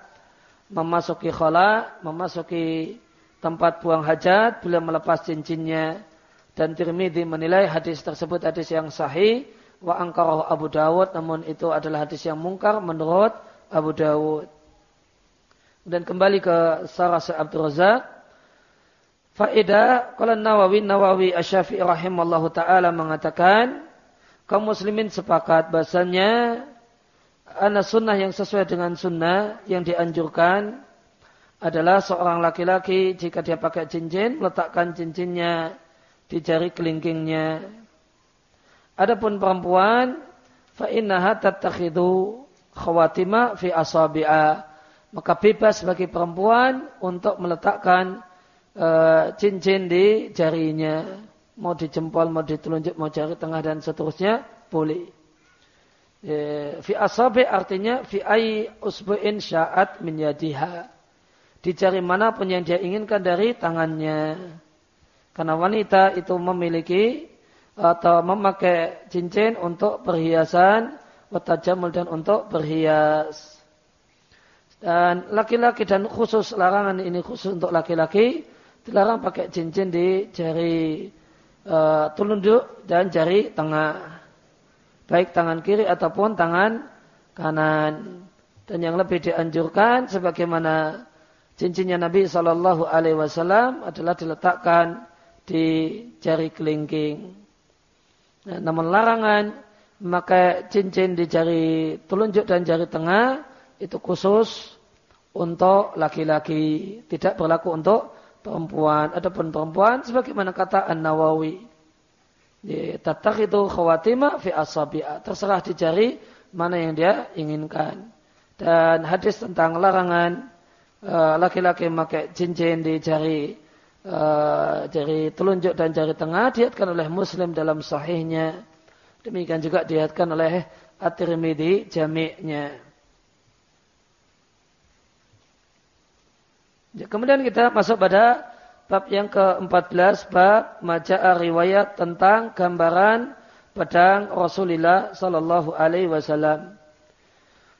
memasuki khala, memasuki tempat buang hajat, beliau melepas cincinnya dan Tirmidzi menilai hadis tersebut hadis yang sahih wa angkarahu Abu Dawud namun itu adalah hadis yang mungkar menurut Abu Dawud. Dan kembali ke Sarah Abdul Razak. Faedah kalau Nawawi Nawawi Asy-Syafi'i rahimallahu taala mengatakan kaum muslimin sepakat bahasanya ana sunnah yang sesuai dengan sunnah yang dianjurkan adalah seorang laki-laki jika dia pakai cincin meletakkan cincinnya di jari kelingkingnya Adapun perempuan fa innaha tattakhidu khawatima fi asabi'a. Maka bebas bagi perempuan untuk meletakkan uh, cincin di jarinya. Mau di jempol, mau di telunjuk, mau jari tengah dan seterusnya boleh. Ya, fi asabi artinya fi ai usbu'in sya'at min yadiha. Di jari mana pun yang dia inginkan dari tangannya. Karena wanita itu memiliki atau memakai cincin untuk perhiasan watajamul dan untuk berhias. Dan laki-laki dan khusus larangan ini khusus untuk laki-laki dilarang pakai cincin di jari uh, telunjuk dan jari tengah. Baik tangan kiri ataupun tangan kanan. Dan yang lebih dianjurkan sebagaimana cincinnya Nabi Shallallahu Alaihi Wasallam adalah diletakkan di jari kelingking. Nah, namun larangan maka cincin di jari telunjuk dan jari tengah itu khusus untuk laki-laki, tidak berlaku untuk perempuan. Adapun perempuan sebagaimana kata An-Nawawi. Tatak itu khawatima fi asabi'a. Terserah di jari mana yang dia inginkan. Dan hadis tentang larangan eh, laki-laki memakai cincin di jari jari telunjuk dan jari tengah diatkan oleh Muslim dalam sahihnya. Demikian juga diatkan oleh At-Tirmidzi jami'nya. Ya, kemudian kita masuk pada bab yang ke-14 bab maja'a riwayat tentang gambaran pedang Rasulullah sallallahu alaihi wasallam.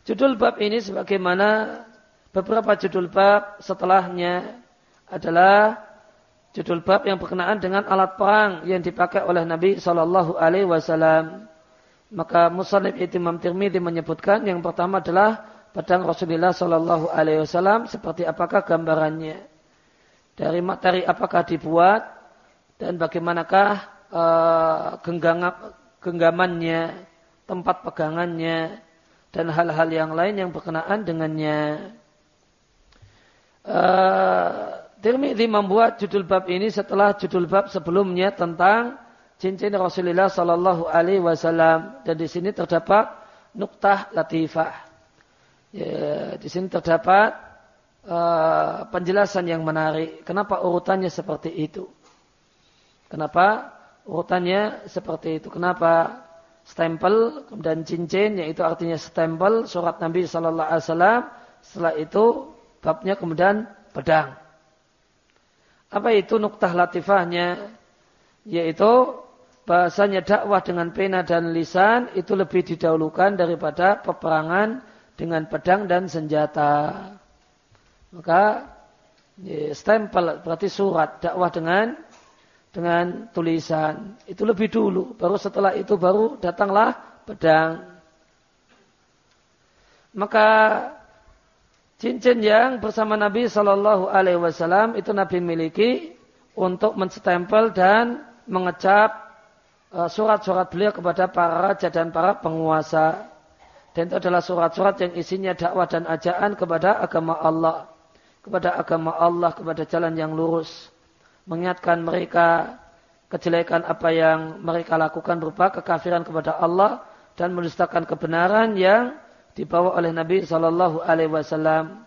Judul bab ini sebagaimana beberapa judul bab setelahnya adalah judul bab yang berkenaan dengan alat perang yang dipakai oleh Nabi Shallallahu Alaihi Wasallam. Maka Muslim Imam Tirmidzi menyebutkan yang pertama adalah pedang Rasulullah Shallallahu Alaihi Wasallam seperti apakah gambarannya, dari materi apakah dibuat dan bagaimanakah uh, genggam, genggamannya, tempat pegangannya dan hal-hal yang lain yang berkenaan dengannya. Uh, Tirmidzi membuat judul bab ini setelah judul bab sebelumnya tentang cincin Rasulullah Sallallahu Alaihi Wasallam dan di sini terdapat nuktah latifah. Ya, di sini terdapat uh, penjelasan yang menarik. Kenapa urutannya seperti itu? Kenapa urutannya seperti itu? Kenapa stempel kemudian cincin yaitu artinya stempel surat Nabi Sallallahu Alaihi Wasallam. Setelah itu babnya kemudian pedang. Apa itu nuktah latifahnya? Yaitu bahasanya dakwah dengan pena dan lisan itu lebih didahulukan daripada peperangan dengan pedang dan senjata. Maka ya, stempel berarti surat dakwah dengan dengan tulisan itu lebih dulu. Baru setelah itu baru datanglah pedang. Maka Cincin yang bersama Nabi Shallallahu Alaihi Wasallam itu Nabi miliki untuk menstempel dan mengecap eh, surat-surat beliau kepada para raja dan para penguasa. Dan itu adalah surat-surat yang isinya dakwah dan ajaan kepada agama Allah. Kepada agama Allah, kepada jalan yang lurus. Mengingatkan mereka kejelekan apa yang mereka lakukan berupa kekafiran kepada Allah dan mendustakan kebenaran yang dibawa oleh Nabi Shallallahu Alaihi Wasallam.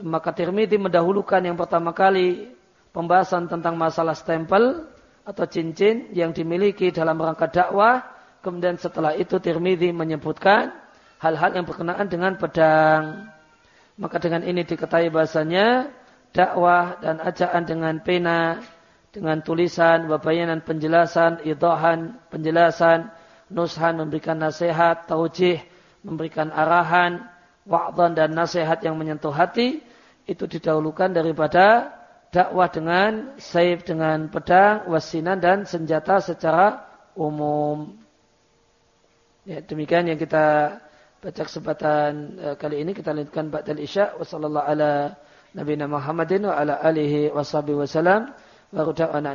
Maka Tirmidzi mendahulukan yang pertama kali pembahasan tentang masalah stempel atau cincin yang dimiliki dalam rangka dakwah. Kemudian setelah itu Tirmidzi menyebutkan hal-hal yang berkenaan dengan pedang. Maka dengan ini diketahui bahasanya dakwah dan ajaan dengan pena, dengan tulisan, wabayanan penjelasan, idohan, penjelasan, nushan, memberikan nasihat, taujih, memberikan arahan, wa'adhan dan nasihat yang menyentuh hati, itu didahulukan daripada dakwah dengan saif, dengan pedang, wasinan dan senjata secara umum. Ya, demikian yang kita baca kesempatan uh, kali ini. Kita lanjutkan ba'dal isya. Wa sallallahu ala nabiyina Muhammadin wa ala alihi wa sahbihi wa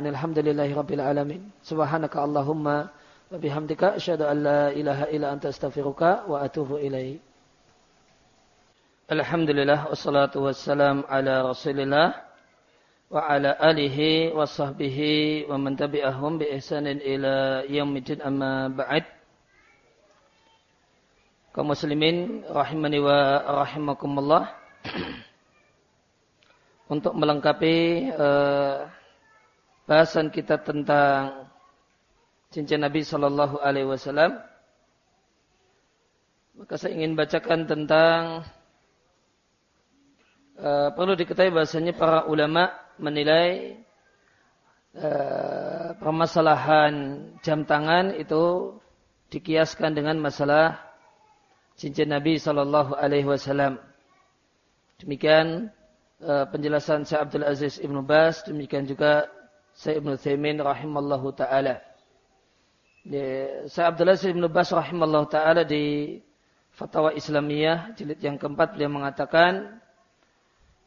alhamdulillahi rabbil alamin. Subhanaka allahumma wa bihamdika asyhadu an la ilaha illa anta astaghfiruka wa atubu ilaik Alhamdulillah wassalatu wassalam ala rasulillah wa ala alihi wa sahbihi wa man tabi'ahum bi ihsanin ila yaumidin amma ba'd. Kaum muslimin rahimani wa rahimakumullah. Untuk melengkapi uh, bahasan kita tentang cincin Nabi Shallallahu Alaihi Wasallam maka saya ingin bacakan tentang uh, perlu diketahui bahasanya para ulama menilai uh, permasalahan jam tangan itu dikiaskan dengan masalah cincin Nabi Shallallahu Alaihi Wasallam. Demikian uh, penjelasan Syekh Abdul Aziz Ibnu Bas, demikian juga Syekh Ibnu Thaimin rahimallahu taala. Syekh Abdul Aziz Ibnu Bas rahimallahu taala di Fatwa Islamiyah jilid yang keempat beliau mengatakan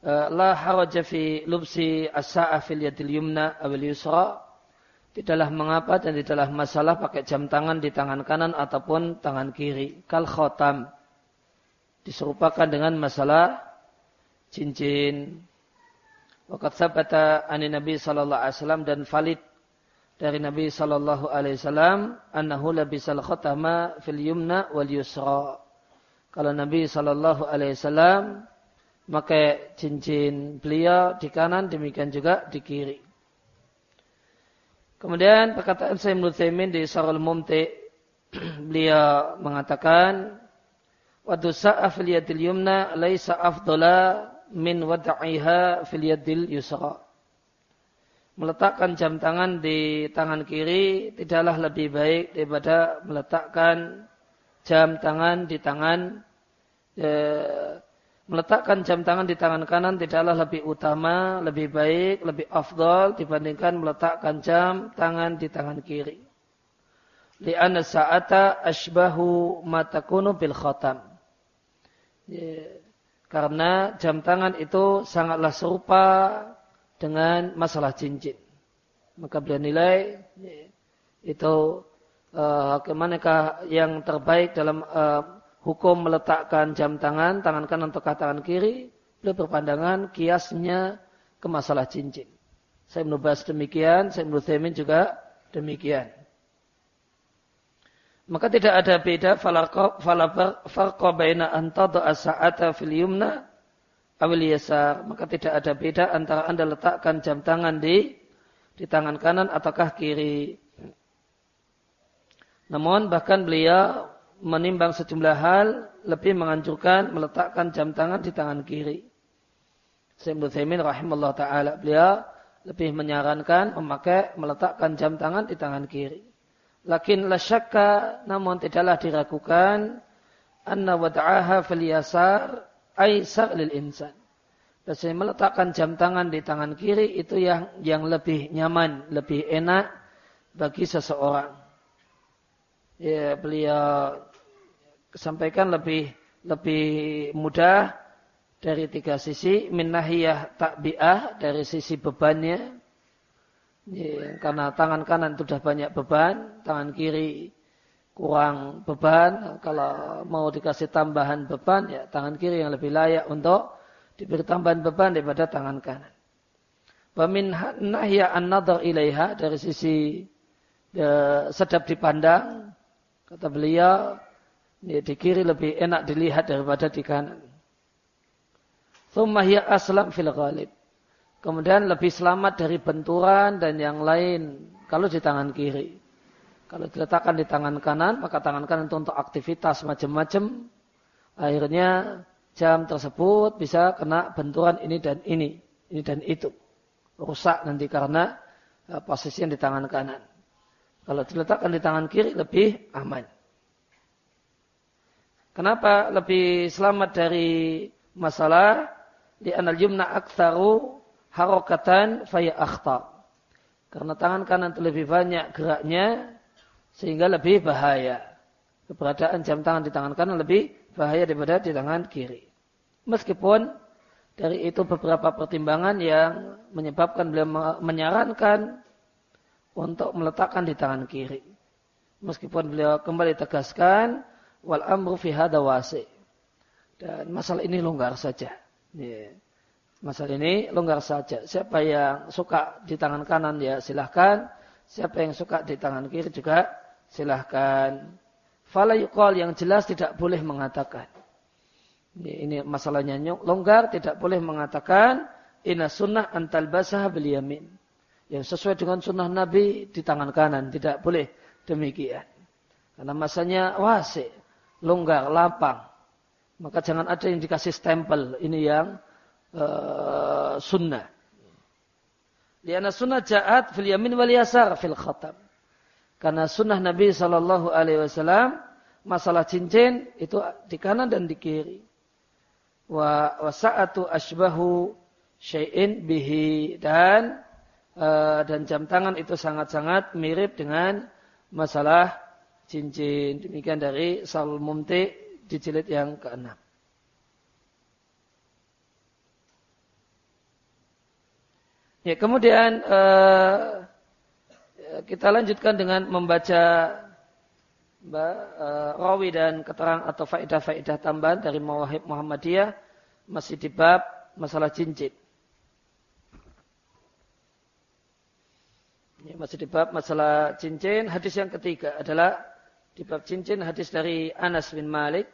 eh, la haraja fi lubsi as-sa'a fil yadil yumna awil yusra Tidaklah mengapa dan tidaklah masalah pakai jam tangan di tangan kanan ataupun tangan kiri. Kal khotam. Diserupakan dengan masalah cincin. Wakat sabata ani Nabi wasallam dan valid dari Nabi sallallahu alaihi wasallam annahu labisal khotama fil yumna wal yusra. Kalau Nabi sallallahu alaihi wasallam pakai cincin beliau di kanan demikian juga di kiri. Kemudian perkataan saya menurut Thaymin di Sarul Mumti beliau mengatakan Wadu sa'a fil yadil yumna laisa afdola min wada'iha fil yadil yusra. Meletakkan jam tangan di tangan kiri tidaklah lebih baik daripada meletakkan jam tangan di tangan eh, meletakkan jam tangan di tangan kanan tidaklah lebih utama, lebih baik, lebih afdal dibandingkan meletakkan jam tangan di tangan kiri. Li'anna sa'ata ashbahu matakunu bil khatam. Ya, karena jam tangan itu sangatlah serupa dengan masalah cincin. Maka beliau nilai itu uh, ke manakah yang terbaik dalam uh, hukum meletakkan jam tangan, tangan kanan atau tangan kiri, beliau berpandangan kiasnya ke masalah cincin. Saya menubas demikian, saya menurut juga demikian. Maka tidak ada beda farqa baina an tad'a sa'ata fil yumna awil yasar. Maka tidak ada beda antara Anda letakkan jam tangan di di tangan kanan ataukah kiri. Namun bahkan beliau menimbang sejumlah hal lebih menganjurkan meletakkan jam tangan di tangan kiri. Sayyidul Thaymin rahimahullah ta'ala beliau lebih menyarankan memakai meletakkan jam tangan di tangan kiri. Lakin la syakka namun tidaklah diragukan anna wada'aha fil yasar aisar lil insan. Biasanya meletakkan jam tangan di tangan kiri itu yang yang lebih nyaman, lebih enak bagi seseorang. Ya, beliau sampaikan lebih lebih mudah dari tiga sisi min nahiyah takbiah dari sisi bebannya Ya, karena tangan kanan sudah banyak beban, tangan kiri kurang beban. Kalau mau dikasih tambahan beban, ya tangan kiri yang lebih layak untuk diberi tambahan beban daripada tangan kanan. Wamin nahya an ilaiha dari sisi ya, sedap dipandang, kata beliau, ya, di kiri lebih enak dilihat daripada di kanan. Thumma aslam fil ghalib. Kemudian lebih selamat dari benturan dan yang lain kalau di tangan kiri. Kalau diletakkan di tangan kanan, maka tangan kanan itu untuk aktivitas macam-macam. Akhirnya jam tersebut bisa kena benturan ini dan ini, ini dan itu. Rusak nanti karena e, posisi yang di tangan kanan. Kalau diletakkan di tangan kiri lebih aman. Kenapa lebih selamat dari masalah di anal jumna aktsaru harokatan faya akhta. Karena tangan kanan itu lebih banyak geraknya sehingga lebih bahaya. Keberadaan jam tangan di tangan kanan lebih bahaya daripada di tangan kiri. Meskipun dari itu beberapa pertimbangan yang menyebabkan beliau menyarankan untuk meletakkan di tangan kiri. Meskipun beliau kembali tegaskan wal amru fi hada wasi. Dan masalah ini longgar saja. Yeah. Masalah ini longgar saja. Siapa yang suka di tangan kanan ya silahkan. Siapa yang suka di tangan kiri juga silahkan. Fala yuqal yang jelas tidak boleh mengatakan. Ini, masalahnya longgar tidak boleh mengatakan inna sunnah antal basah bil yamin. Yang sesuai dengan sunnah Nabi di tangan kanan. Tidak boleh demikian. Karena masanya wasi, longgar, lapang. Maka jangan ada yang dikasih stempel. Ini yang uh, sunnah. Liana sunnah ja'at fil yamin wal yasar fil khatam. Karena sunnah Nabi Shallallahu Alaihi Wasallam masalah cincin itu di kanan dan di kiri. Wa wasa'atu asbahu syai'in bihi dan uh, dan jam tangan itu sangat-sangat mirip dengan masalah cincin. Demikian dari Sal Mumti di jilid yang keenam. Ya, kemudian uh, kita lanjutkan dengan membaca uh, rawi dan keterangan atau faedah-faedah tambahan dari Mawahib Muhammadiyah masih di bab masalah cincin. Ya, masih di bab masalah cincin. Hadis yang ketiga adalah di bab cincin hadis dari Anas bin Malik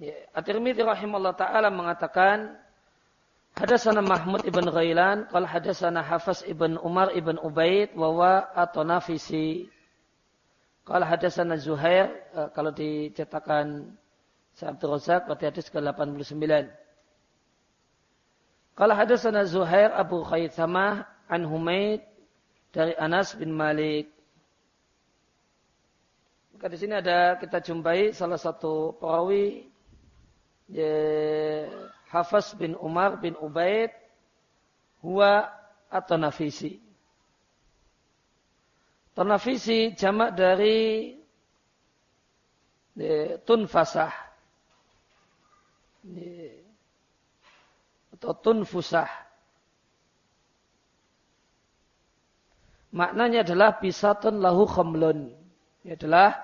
Ya, At-Tirmidzi rahimahullah taala mengatakan Hadasana Mahmud ibn Ghailan, qala hadasana Hafs ibn Umar ibn Ubaid wa wa Atonafisi. Qala hadasana Zuhair, uh, kalau dicetakan Abdul Razak berarti hadis ke-89. Qala hadasana Zuhair Abu Khaythamah an Humaid dari Anas bin Malik. Maka di sini ada kita jumpai salah satu perawi Hafaz bin Umar bin Ubaid huwa atau nafisi. Tanafisi jamak dari tunfasah atau tunfusah. Maknanya adalah bisatun lahu khamlun. Ini adalah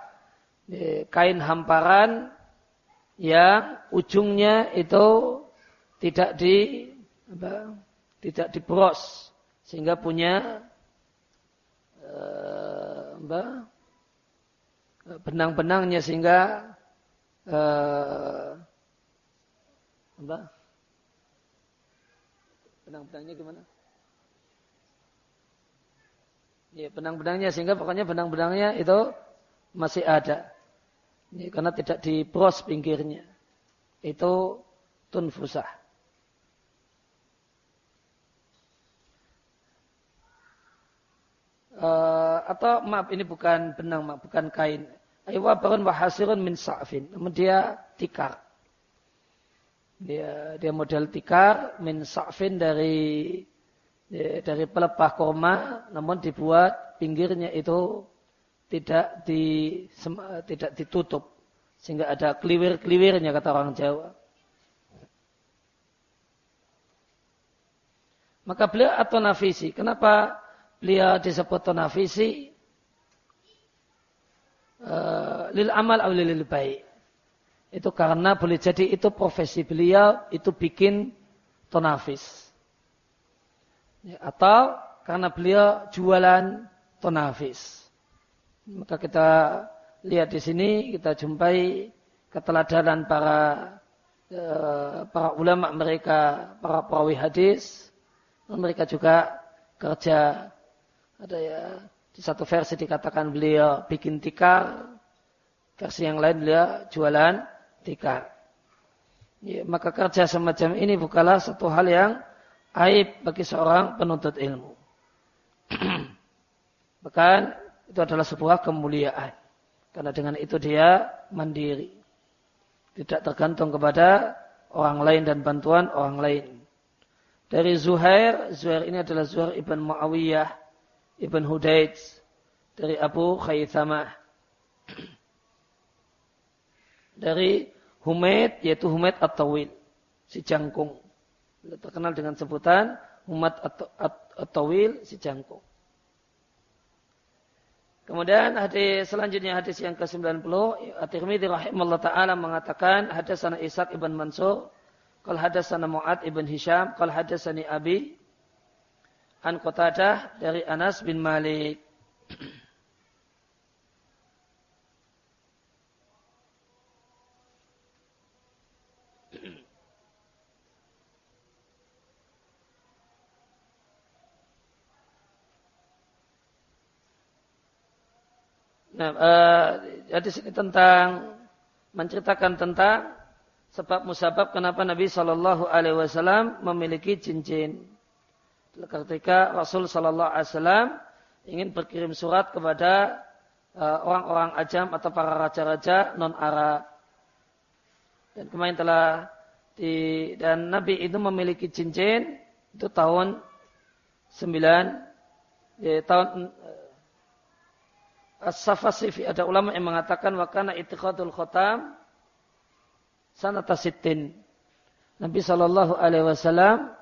kain hamparan yang ujungnya itu tidak di apa, tidak dibros sehingga punya uh, benang-benangnya sehingga uh, benang-benangnya gimana? Ya, benang-benangnya sehingga pokoknya benang-benangnya itu masih ada. Ini karena tidak dibros pinggirnya. Itu tunfusah. Uh, atau maaf ini bukan benang, maaf, bukan kain. Aywabarun wahasirun min sa'fin. Namun dia tikar. Dia, dia model tikar min sa'fin dari dari pelepah koma, namun dibuat pinggirnya itu tidak di tidak ditutup sehingga ada kliwir-kliwirnya kata orang Jawa. Maka beliau atau nafisi. Kenapa beliau disebut tonafisi? Uh, lil amal atau lil baik. Itu karena boleh jadi itu profesi beliau itu bikin tonafis. Ya, atau karena beliau jualan tonafis. Maka kita lihat di sini kita jumpai keteladanan para uh, para ulama mereka, para perawi hadis mereka juga kerja ada ya di satu versi dikatakan beliau bikin tikar, versi yang lain beliau jualan tikar. Ya, maka kerja semacam ini bukanlah satu hal yang aib bagi seorang penuntut ilmu. Bahkan itu adalah sebuah kemuliaan. Karena dengan itu dia mandiri. Tidak tergantung kepada orang lain dan bantuan orang lain dari Zuhair. Zuhair ini adalah Zuhair ibn Muawiyah ibn Hudaid dari Abu Khaythamah. Dari Humaid yaitu Humaid At-Tawil, si jangkung. Terkenal dengan sebutan Humaid At-Tawil, si jangkung. Kemudian hadis selanjutnya hadis yang ke-90 At-Tirmidzi rahimahullah taala mengatakan hadis sana Ishaq ibn Mansur Qal hadatsana Mu'ad ibn Hisham, qal hadatsani Abi an Qatadah dari Anas bin Malik. Nah, uh, jadi sini tentang menceritakan tentang sebab musabab kenapa Nabi Shallallahu Alaihi Wasallam memiliki cincin. Ketika Rasul Shallallahu Alaihi Wasallam ingin berkirim surat kepada uh, orang-orang ajam atau para raja-raja non Arab. Dan kemarin telah di dan Nabi itu memiliki cincin itu tahun 9 ya, tahun uh, As-Safasifi ada ulama yang mengatakan wakana itiqadul khotam sanata sittin. Nabi Shallallahu Alaihi Wasallam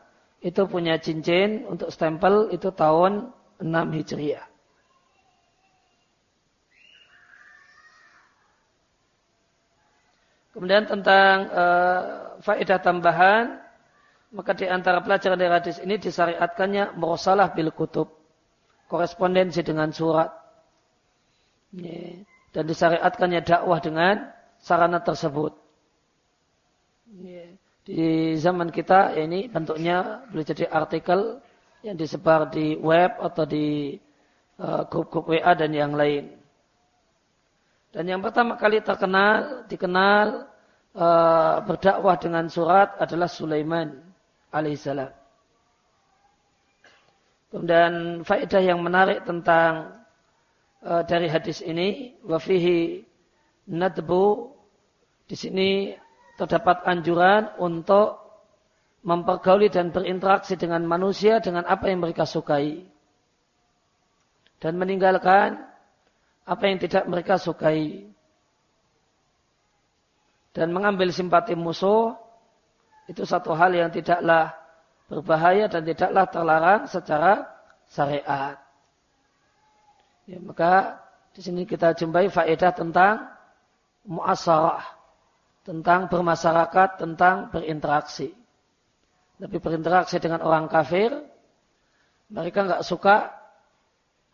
itu punya cincin untuk stempel itu tahun 6 Hijriah. Kemudian tentang uh, faedah tambahan, maka di antara pelajaran dari hadis ini disyariatkannya mursalah bil kutub, korespondensi dengan surat. Dan disyariatkannya dakwah dengan sarana tersebut. Di zaman kita ya ini bentuknya boleh jadi artikel yang disebar di web atau di uh, grup-grup WA dan yang lain. Dan yang pertama kali terkenal, dikenal uh, berdakwah dengan surat adalah Sulaiman alaihissalam. Kemudian faedah yang menarik tentang uh, dari hadis ini, wafihi nadbu di sini terdapat anjuran untuk mempergauli dan berinteraksi dengan manusia dengan apa yang mereka sukai. Dan meninggalkan apa yang tidak mereka sukai. Dan mengambil simpati musuh itu satu hal yang tidaklah berbahaya dan tidaklah terlarang secara syariat. Ya, maka di sini kita jumpai faedah tentang muasarah tentang bermasyarakat, tentang berinteraksi. Tapi berinteraksi dengan orang kafir, mereka nggak suka,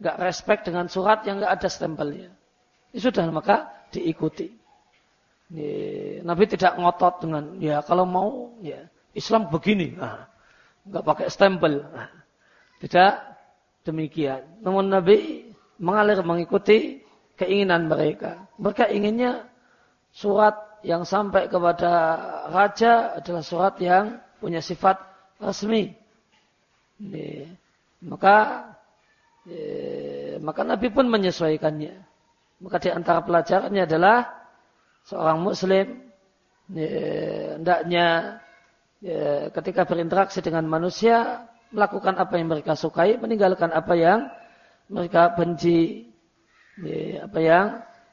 nggak respect dengan surat yang nggak ada stempelnya. Itu sudah maka diikuti. Nabi tidak ngotot dengan ya kalau mau ya Islam begini, nah, nggak pakai stempel. Nah, tidak demikian. Namun Nabi mengalir mengikuti keinginan mereka. Mereka inginnya surat yang sampai kepada raja adalah surat yang punya sifat resmi. Maka eh, maka Nabi pun menyesuaikannya. Maka di antara pelajarannya adalah seorang muslim hendaknya ya, ketika berinteraksi dengan manusia melakukan apa yang mereka sukai, meninggalkan apa yang mereka benci. Ya, apa yang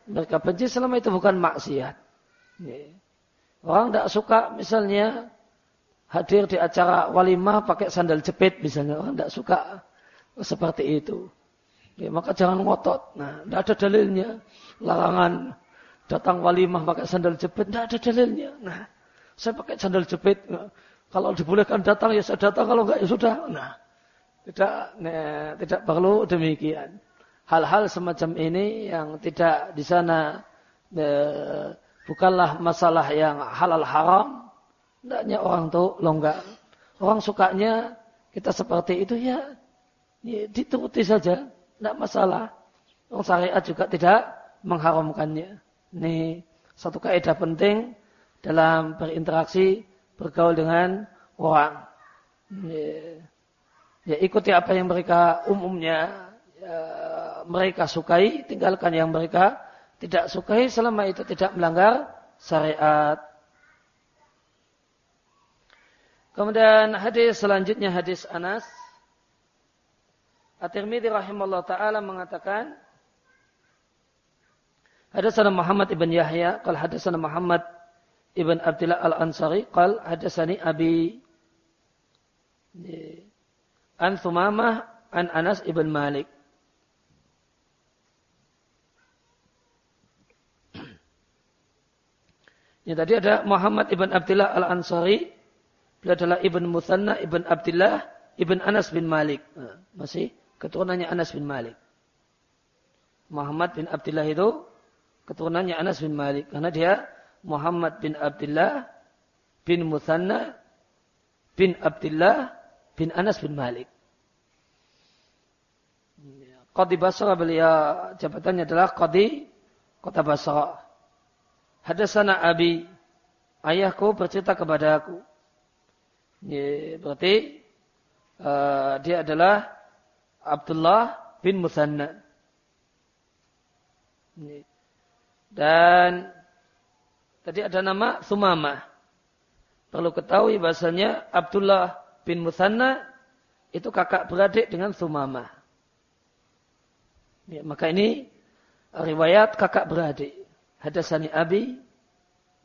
mereka benci selama itu bukan maksiat. Ya. Orang tidak suka misalnya hadir di acara walimah pakai sandal jepit misalnya. Orang tidak suka seperti itu. Ya, maka jangan ngotot. Nah, tidak ada dalilnya. Larangan datang walimah pakai sandal jepit. Tidak ada dalilnya. Nah, saya pakai sandal jepit. Nah, kalau dibolehkan datang ya saya datang. Kalau enggak ya sudah. Nah, tidak, nah, tidak perlu demikian. Hal-hal semacam ini yang tidak di sana eh, bukanlah masalah yang halal haram Tidaknya orang tuh longgar. Orang sukanya kita seperti itu ya, ya dituruti saja. Tidak masalah. Orang syariat juga tidak mengharamkannya. Ini satu kaidah penting dalam berinteraksi, bergaul dengan orang. Ya, ya ikuti apa yang mereka umumnya ya, mereka sukai, tinggalkan yang mereka tidak sukai selama itu tidak melanggar syariat. Kemudian hadis selanjutnya hadis Anas. At-Tirmidzi rahimahullah taala mengatakan Hadatsana Muhammad ibn Yahya qal hadatsana Muhammad ibn Abdullah al-Ansari qal hadatsani Abi an Thumamah an Anas ibn Malik Ya tadi ada Muhammad ibn Abdullah al-Ansari Beliau adalah Ibn Muthanna, Ibn Abdullah, Ibn Anas bin Malik. Nah, masih keturunannya Anas bin Malik. Muhammad bin Abdullah itu keturunannya Anas bin Malik. Karena dia Muhammad bin Abdullah bin Muthanna bin Abdullah bin Anas bin Malik. Qadi Basra beliau jabatannya adalah Qadi Kota Basra. Hadasana Abi, ayahku bercerita kepada aku. Ya, berarti uh, dia adalah Abdullah bin Musanna. Dan tadi ada nama Sumama. Perlu ketahui bahasanya Abdullah bin Musanna itu kakak beradik dengan Sumama. Ya, maka ini riwayat kakak beradik. Hadasani Abi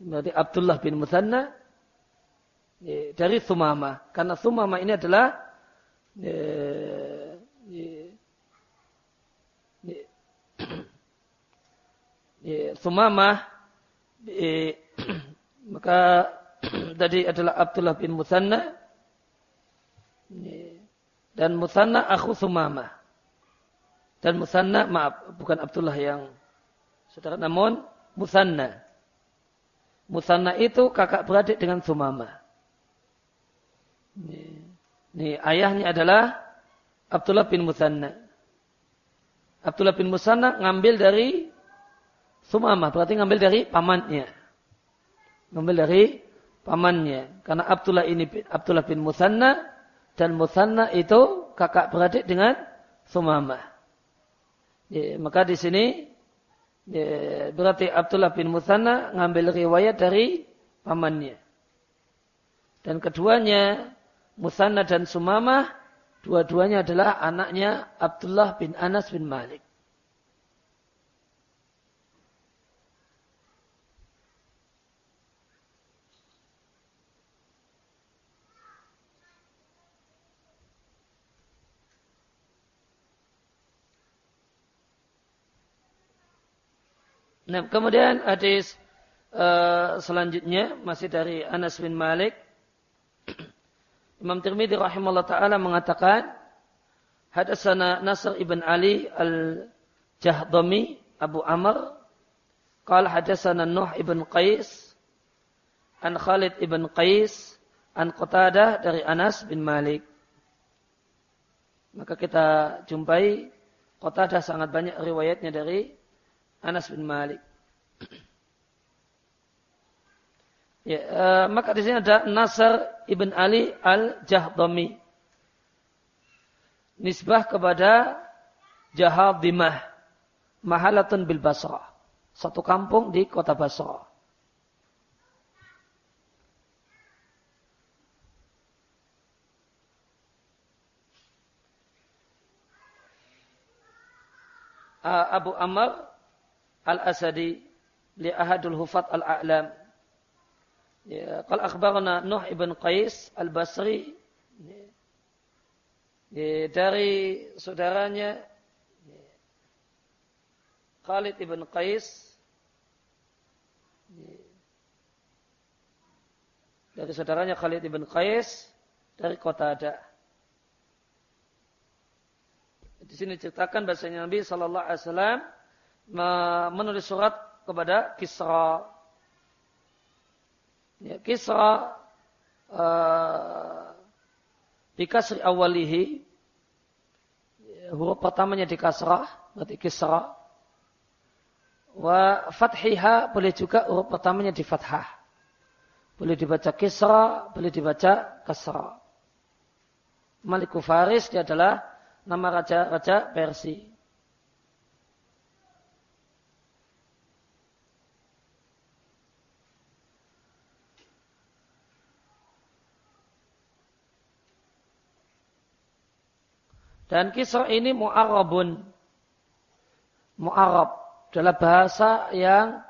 berarti Abdullah bin Musanna dari Sumama. Karena Sumama ini adalah Sumama maka tadi adalah Abdullah bin Musanna dan Musanna aku Sumama dan Musanna maaf bukan Abdullah yang saudara namun Musanna Musanna itu kakak beradik dengan Sumama ini, ayahnya adalah Abdullah bin Musanna. Abdullah bin Musanna ngambil dari Sumamah, berarti ngambil dari pamannya. Ngambil dari pamannya. Karena Abdullah ini Abdullah bin Musanna dan Musanna itu kakak beradik dengan Sumamah. Ya, maka di sini ya, berarti Abdullah bin Musanna ngambil riwayat dari pamannya. Dan keduanya Musanna dan Sumamah dua-duanya adalah anaknya Abdullah bin Anas bin Malik. Nah, kemudian hadis uh, selanjutnya masih dari Anas bin Malik. Imam Tirmidzi rahimahullah taala mengatakan hadasana Nasr ibn Ali al-Jahdami Abu Amr qala hadasana Nuh ibn Qais an Khalid ibn Qais an Qatadah dari Anas bin Malik. Maka kita jumpai Qatadah sangat banyak riwayatnya dari Anas bin Malik Ya, uh, maka di sini ada Nasr ibn Ali al-Jahdami. Nisbah kepada Jahadimah. Mahalatun bil Basrah. Satu kampung di kota Basrah. Abu Amr Al-Asadi li ahadul hufat al-a'lam. Ya, qal akhbarana Nuh ibn Qais Al-Basri ya, dari saudaranya ya, Khalid ibn Qais ya, dari saudaranya Khalid ibn Qais dari kota ada. Di sini ceritakan bahasanya Nabi Shallallahu Alaihi Wasallam menulis surat kepada Kisra. Ya, Kisra uh, bikasri awalihi ya, huruf pertamanya di kasrah berarti Kisra. Wa fathiha boleh juga huruf pertamanya di fathah. Boleh dibaca Kisra boleh dibaca Kasra. Maliku Faris dia adalah nama raja-raja Persia Dan kisah ini mu'arabun. Mu'arab. Adalah bahasa yang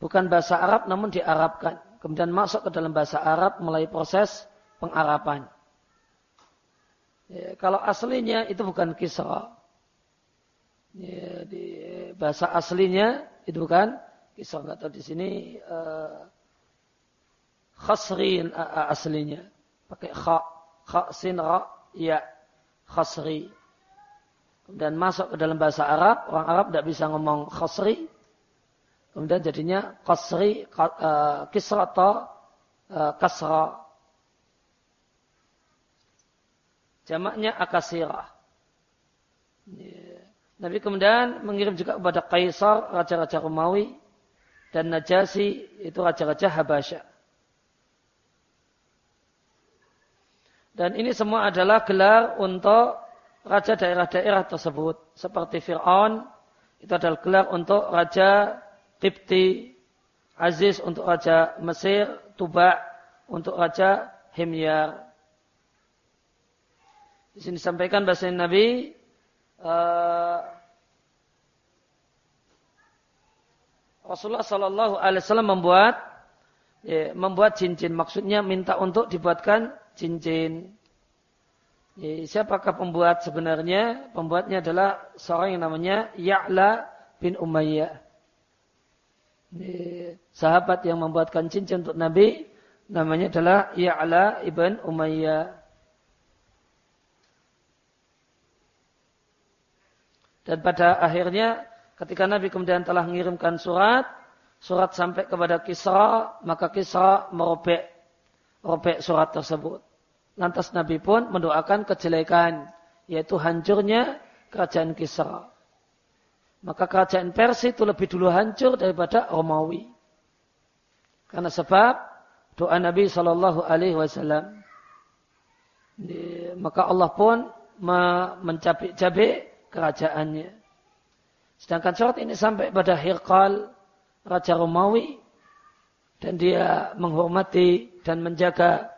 bukan bahasa Arab namun diarabkan. Kemudian masuk ke dalam bahasa Arab melalui proses pengarapan. Ya, kalau aslinya itu bukan kisah. Ya, di bahasa aslinya itu bukan kisah. Atau di sini uh, khasrin uh, aslinya. Pakai kha, kha sin ra, ya khasri. Kemudian masuk ke dalam bahasa Arab, orang Arab tidak bisa ngomong khasri. Kemudian jadinya khasri, uh, kisra atau uh, kasra. Jamaknya akasirah. Yeah. Nabi kemudian mengirim juga kepada Kaisar, raja-raja Romawi, dan Najasi, itu raja-raja Habasyah. Dan ini semua adalah gelar untuk raja daerah-daerah tersebut. Seperti Fir'aun, itu adalah gelar untuk raja Qibti, Aziz untuk raja Mesir, Tuba untuk raja Himyar. Di sini disampaikan bahasa Nabi uh, Rasulullah Shallallahu Alaihi Wasallam membuat ya, membuat cincin. Maksudnya minta untuk dibuatkan cincin. Siapakah pembuat sebenarnya? Pembuatnya adalah seorang yang namanya Ya'la bin Umayyah. Ya, sahabat yang membuatkan cincin untuk Nabi namanya adalah Ya'la ibn Umayyah. Dan pada akhirnya ketika Nabi kemudian telah mengirimkan surat, surat sampai kepada Kisra, maka Kisra merobek robek surat tersebut. Lantas Nabi pun mendoakan kejelekan, yaitu hancurnya kerajaan Kisra. Maka kerajaan Persia itu lebih dulu hancur daripada Romawi. Karena sebab doa Nabi Shallallahu Alaihi Wasallam. Maka Allah pun mencabik-cabik kerajaannya. Sedangkan surat ini sampai pada Hirqal, Raja Romawi, dan dia menghormati dan menjaga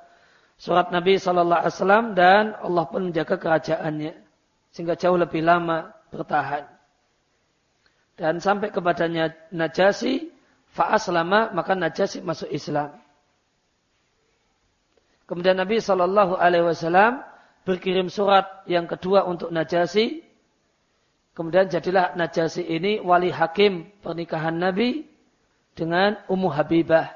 surat Nabi Shallallahu Alaihi Wasallam dan Allah pun menjaga kerajaannya sehingga jauh lebih lama bertahan. Dan sampai kepadanya Najasi, lama maka Najasi masuk Islam. Kemudian Nabi Shallallahu Alaihi Wasallam berkirim surat yang kedua untuk Najasi. Kemudian jadilah Najasi ini wali hakim pernikahan Nabi dengan Ummu Habibah.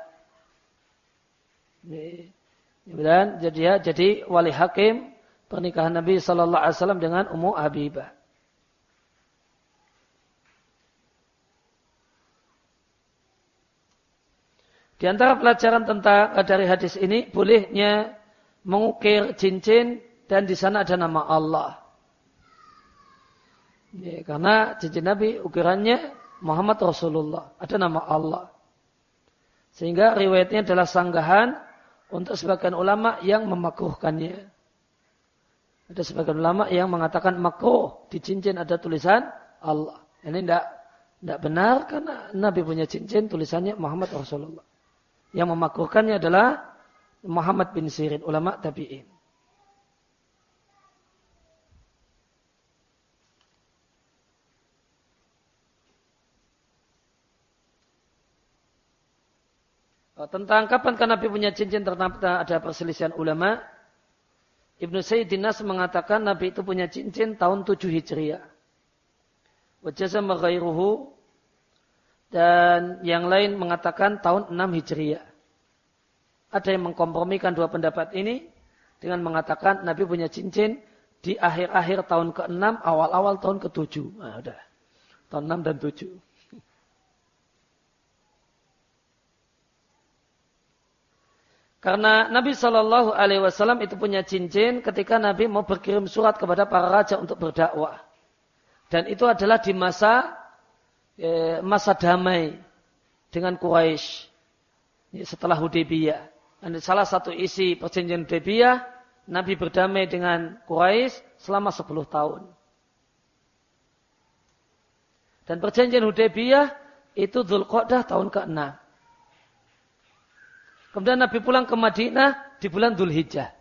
Dan jadi ya, jadi wali hakim pernikahan Nabi Shallallahu Alaihi Wasallam dengan Ummu Habibah. Di antara pelajaran tentang dari hadis ini bolehnya mengukir cincin dan di sana ada nama Allah. Ya, karena cincin Nabi ukirannya Muhammad Rasulullah, ada nama Allah. Sehingga riwayatnya adalah sanggahan untuk sebagian ulama yang memakruhkannya. Ada sebagian ulama yang mengatakan makruh di cincin ada tulisan Allah. Ini tidak tidak benar karena Nabi punya cincin tulisannya Muhammad Rasulullah. Yang memakruhkannya adalah Muhammad bin Sirin, ulama tabi'in. Tentang kapan kan Nabi punya cincin ternyata ada perselisihan ulama. Ibnu Sayyidinas mengatakan Nabi itu punya cincin tahun 7 Hijriah. Wajazama ghairuhu dan yang lain mengatakan tahun 6 Hijriah. Ada yang mengkompromikan dua pendapat ini dengan mengatakan Nabi punya cincin di akhir-akhir tahun ke-6, awal-awal tahun ke-7. Nah. Tahun 6 dan 7. Karena Nabi Shallallahu Alaihi Wasallam itu punya cincin ketika Nabi mau berkirim surat kepada para raja untuk berdakwah. Dan itu adalah di masa eh, masa damai dengan Quraisy setelah Hudaybiyah. Dan salah satu isi perjanjian Hudaybiyah, Nabi berdamai dengan Quraisy selama 10 tahun. Dan perjanjian Hudaybiyah itu Dzulqa'dah tahun ke-6. Kemudian Nabi pulang ke Madinah di bulan Dhul Hijjah.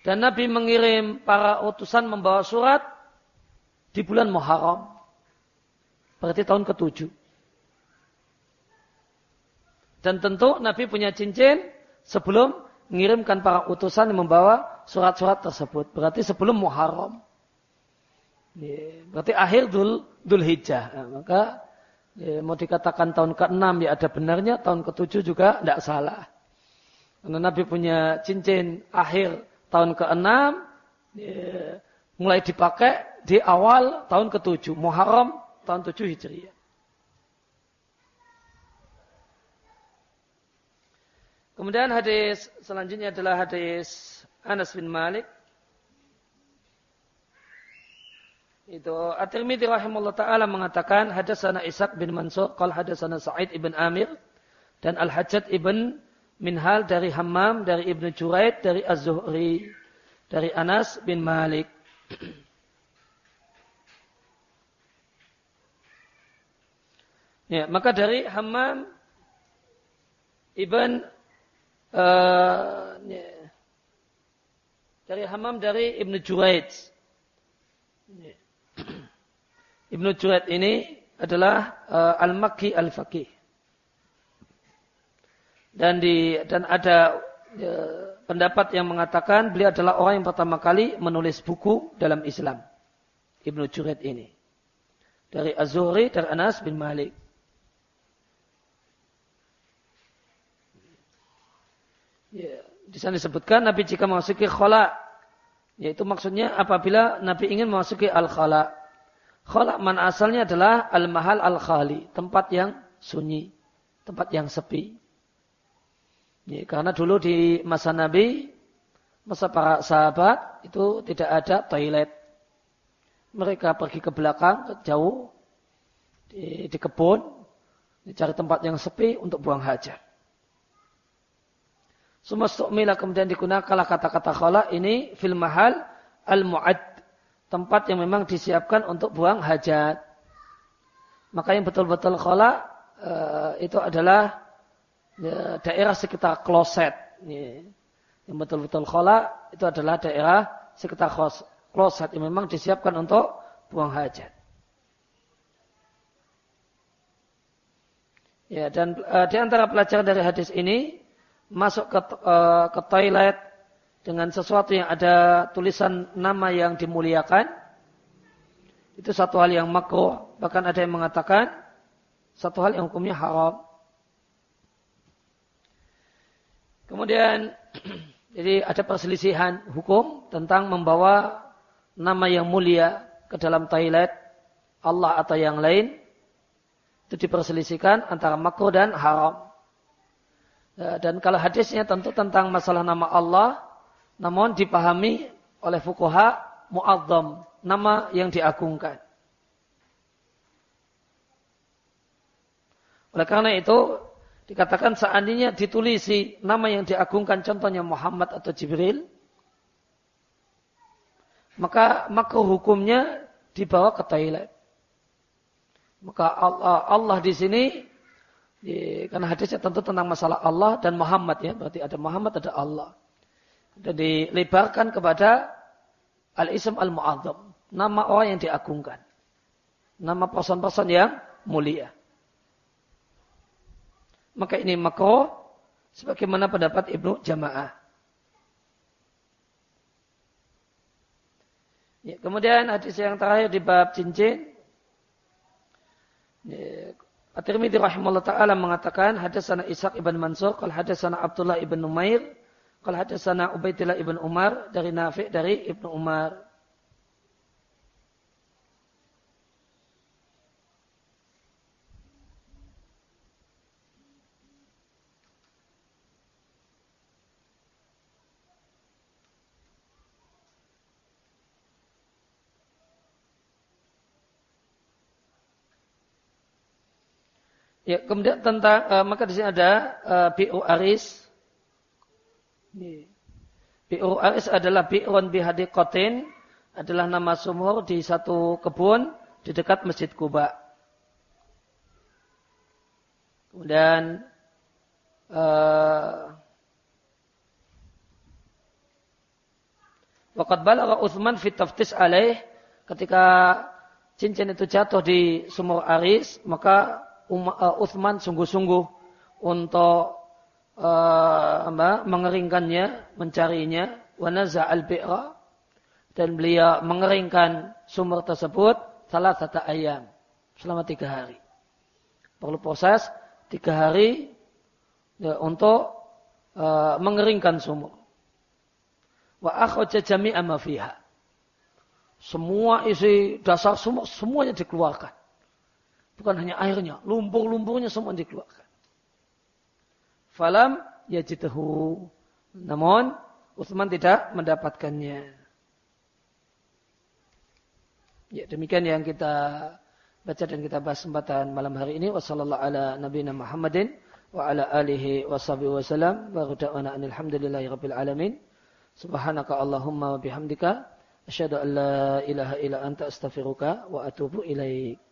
Dan Nabi mengirim para utusan membawa surat di bulan Muharram. Berarti tahun ke-7. Dan tentu Nabi punya cincin sebelum mengirimkan para utusan yang membawa surat-surat tersebut. Berarti sebelum Muharram. Berarti akhir Dhul, Dhul Hijjah. Nah, maka Ya, mau dikatakan tahun ke-6 ya ada benarnya, tahun ke-7 juga tidak salah. Karena Nabi punya cincin akhir tahun ke-6, ya, mulai dipakai di awal tahun ke-7, Muharram tahun 7 Hijriah. Kemudian hadis selanjutnya adalah hadis Anas bin Malik Itu At-Tirmidzi rahimahullah taala mengatakan hadasana Ishaq bin Mansur qala hadasana Sa'id ibn Amir dan Al-Hajjaj ibn Minhal dari Hammam dari Ibnu Juraid dari Az-Zuhri dari Anas bin Malik. ya, maka dari Hammam ibn uh, ya, dari Hammam dari Ibnu Juraid. Ya. Ibnu Juraid ini adalah uh, Al-Makki Al-Faqih. Dan di dan ada uh, pendapat yang mengatakan beliau adalah orang yang pertama kali menulis buku dalam Islam. Ibnu Juraid ini. Dari Az-Zuhri, dari Anas bin Malik. Ya, di sana disebutkan Nabi jika memasuki khala, yaitu maksudnya apabila Nabi ingin memasuki al-khala, Khalaq man asalnya adalah al-mahal al-khali, tempat yang sunyi, tempat yang sepi. Ya, karena dulu di masa Nabi, masa para sahabat itu tidak ada toilet. Mereka pergi ke belakang, ke jauh, di, di kebun, cari tempat yang sepi untuk buang hajat. Sumastukmila kemudian digunakanlah kata-kata khala ini fil mahal al-mu'ad tempat yang memang disiapkan untuk buang hajat. Maka yang betul-betul khola uh, itu adalah daerah sekitar kloset. Ya. Yang betul-betul khola itu adalah daerah sekitar kloset yang memang disiapkan untuk buang hajat. Ya, dan uh, di antara pelajaran dari hadis ini masuk ke, uh, ke toilet dengan sesuatu yang ada tulisan nama yang dimuliakan, itu satu hal yang makruh. Bahkan ada yang mengatakan satu hal yang hukumnya haram. Kemudian jadi ada perselisihan hukum tentang membawa nama yang mulia ke dalam toilet Allah atau yang lain itu diperselisihkan antara makruh dan haram. Dan kalau hadisnya tentu tentang masalah nama Allah namun dipahami oleh fukuha mu'azzam, nama yang diagungkan. Oleh karena itu, dikatakan seandainya ditulisi nama yang diagungkan contohnya Muhammad atau Jibril, maka maka hukumnya dibawa ke toilet. Maka Allah, Allah di sini karena hadisnya tentu tentang masalah Allah dan Muhammad ya, berarti ada Muhammad ada Allah dan dilebarkan kepada al-ism al-mu'adzam. Nama orang yang diagungkan. Nama person-person yang mulia. maka ini makro sebagaimana pendapat Ibnu Jamaah. Ya, kemudian hadis yang terakhir di bab cincin. Ya, At-Tirmidzi rahimahullah taala mengatakan hadatsana Ishaq ibn Mansur, qala hadatsana Abdullah ibn Numair, qala hadatsana Ubaidillah ibn Umar dari Nafi' dari Ibnu Umar. Ya, kemudian tentang uh, maka di sini ada uh, bi'u aris. Bi'u aris adalah bi'un kotin adalah nama sumur di satu kebun di dekat Masjid Kuba. Kemudian uh, Waqad balagha Uthman fi taftis alaih ketika cincin itu jatuh di sumur aris maka Uh, Uthman sungguh-sungguh untuk uh, mengeringkannya, mencarinya, wanaza al dan beliau mengeringkan sumur tersebut salah satu ayam selama tiga hari. Perlu proses tiga hari ya, untuk uh, mengeringkan sumur. Wa akhraja jami'a fiha. Semua isi dasar sumur semuanya dikeluarkan. Bukan hanya airnya, lumpur-lumpurnya semua dikeluarkan. Falam yajitahu. Namun Utsman tidak mendapatkannya. Ya, demikian yang kita baca dan kita bahas kesempatan malam hari ini. Wassallallahu ala nabiyina Muhammadin wa ala alihi wa sahbihi wa salam. Wa anilhamdulillahi rabbil alamin. Subhanaka Allahumma wa bihamdika. Asyhadu an la ilaha illa anta astaghfiruka wa atubu ilaik.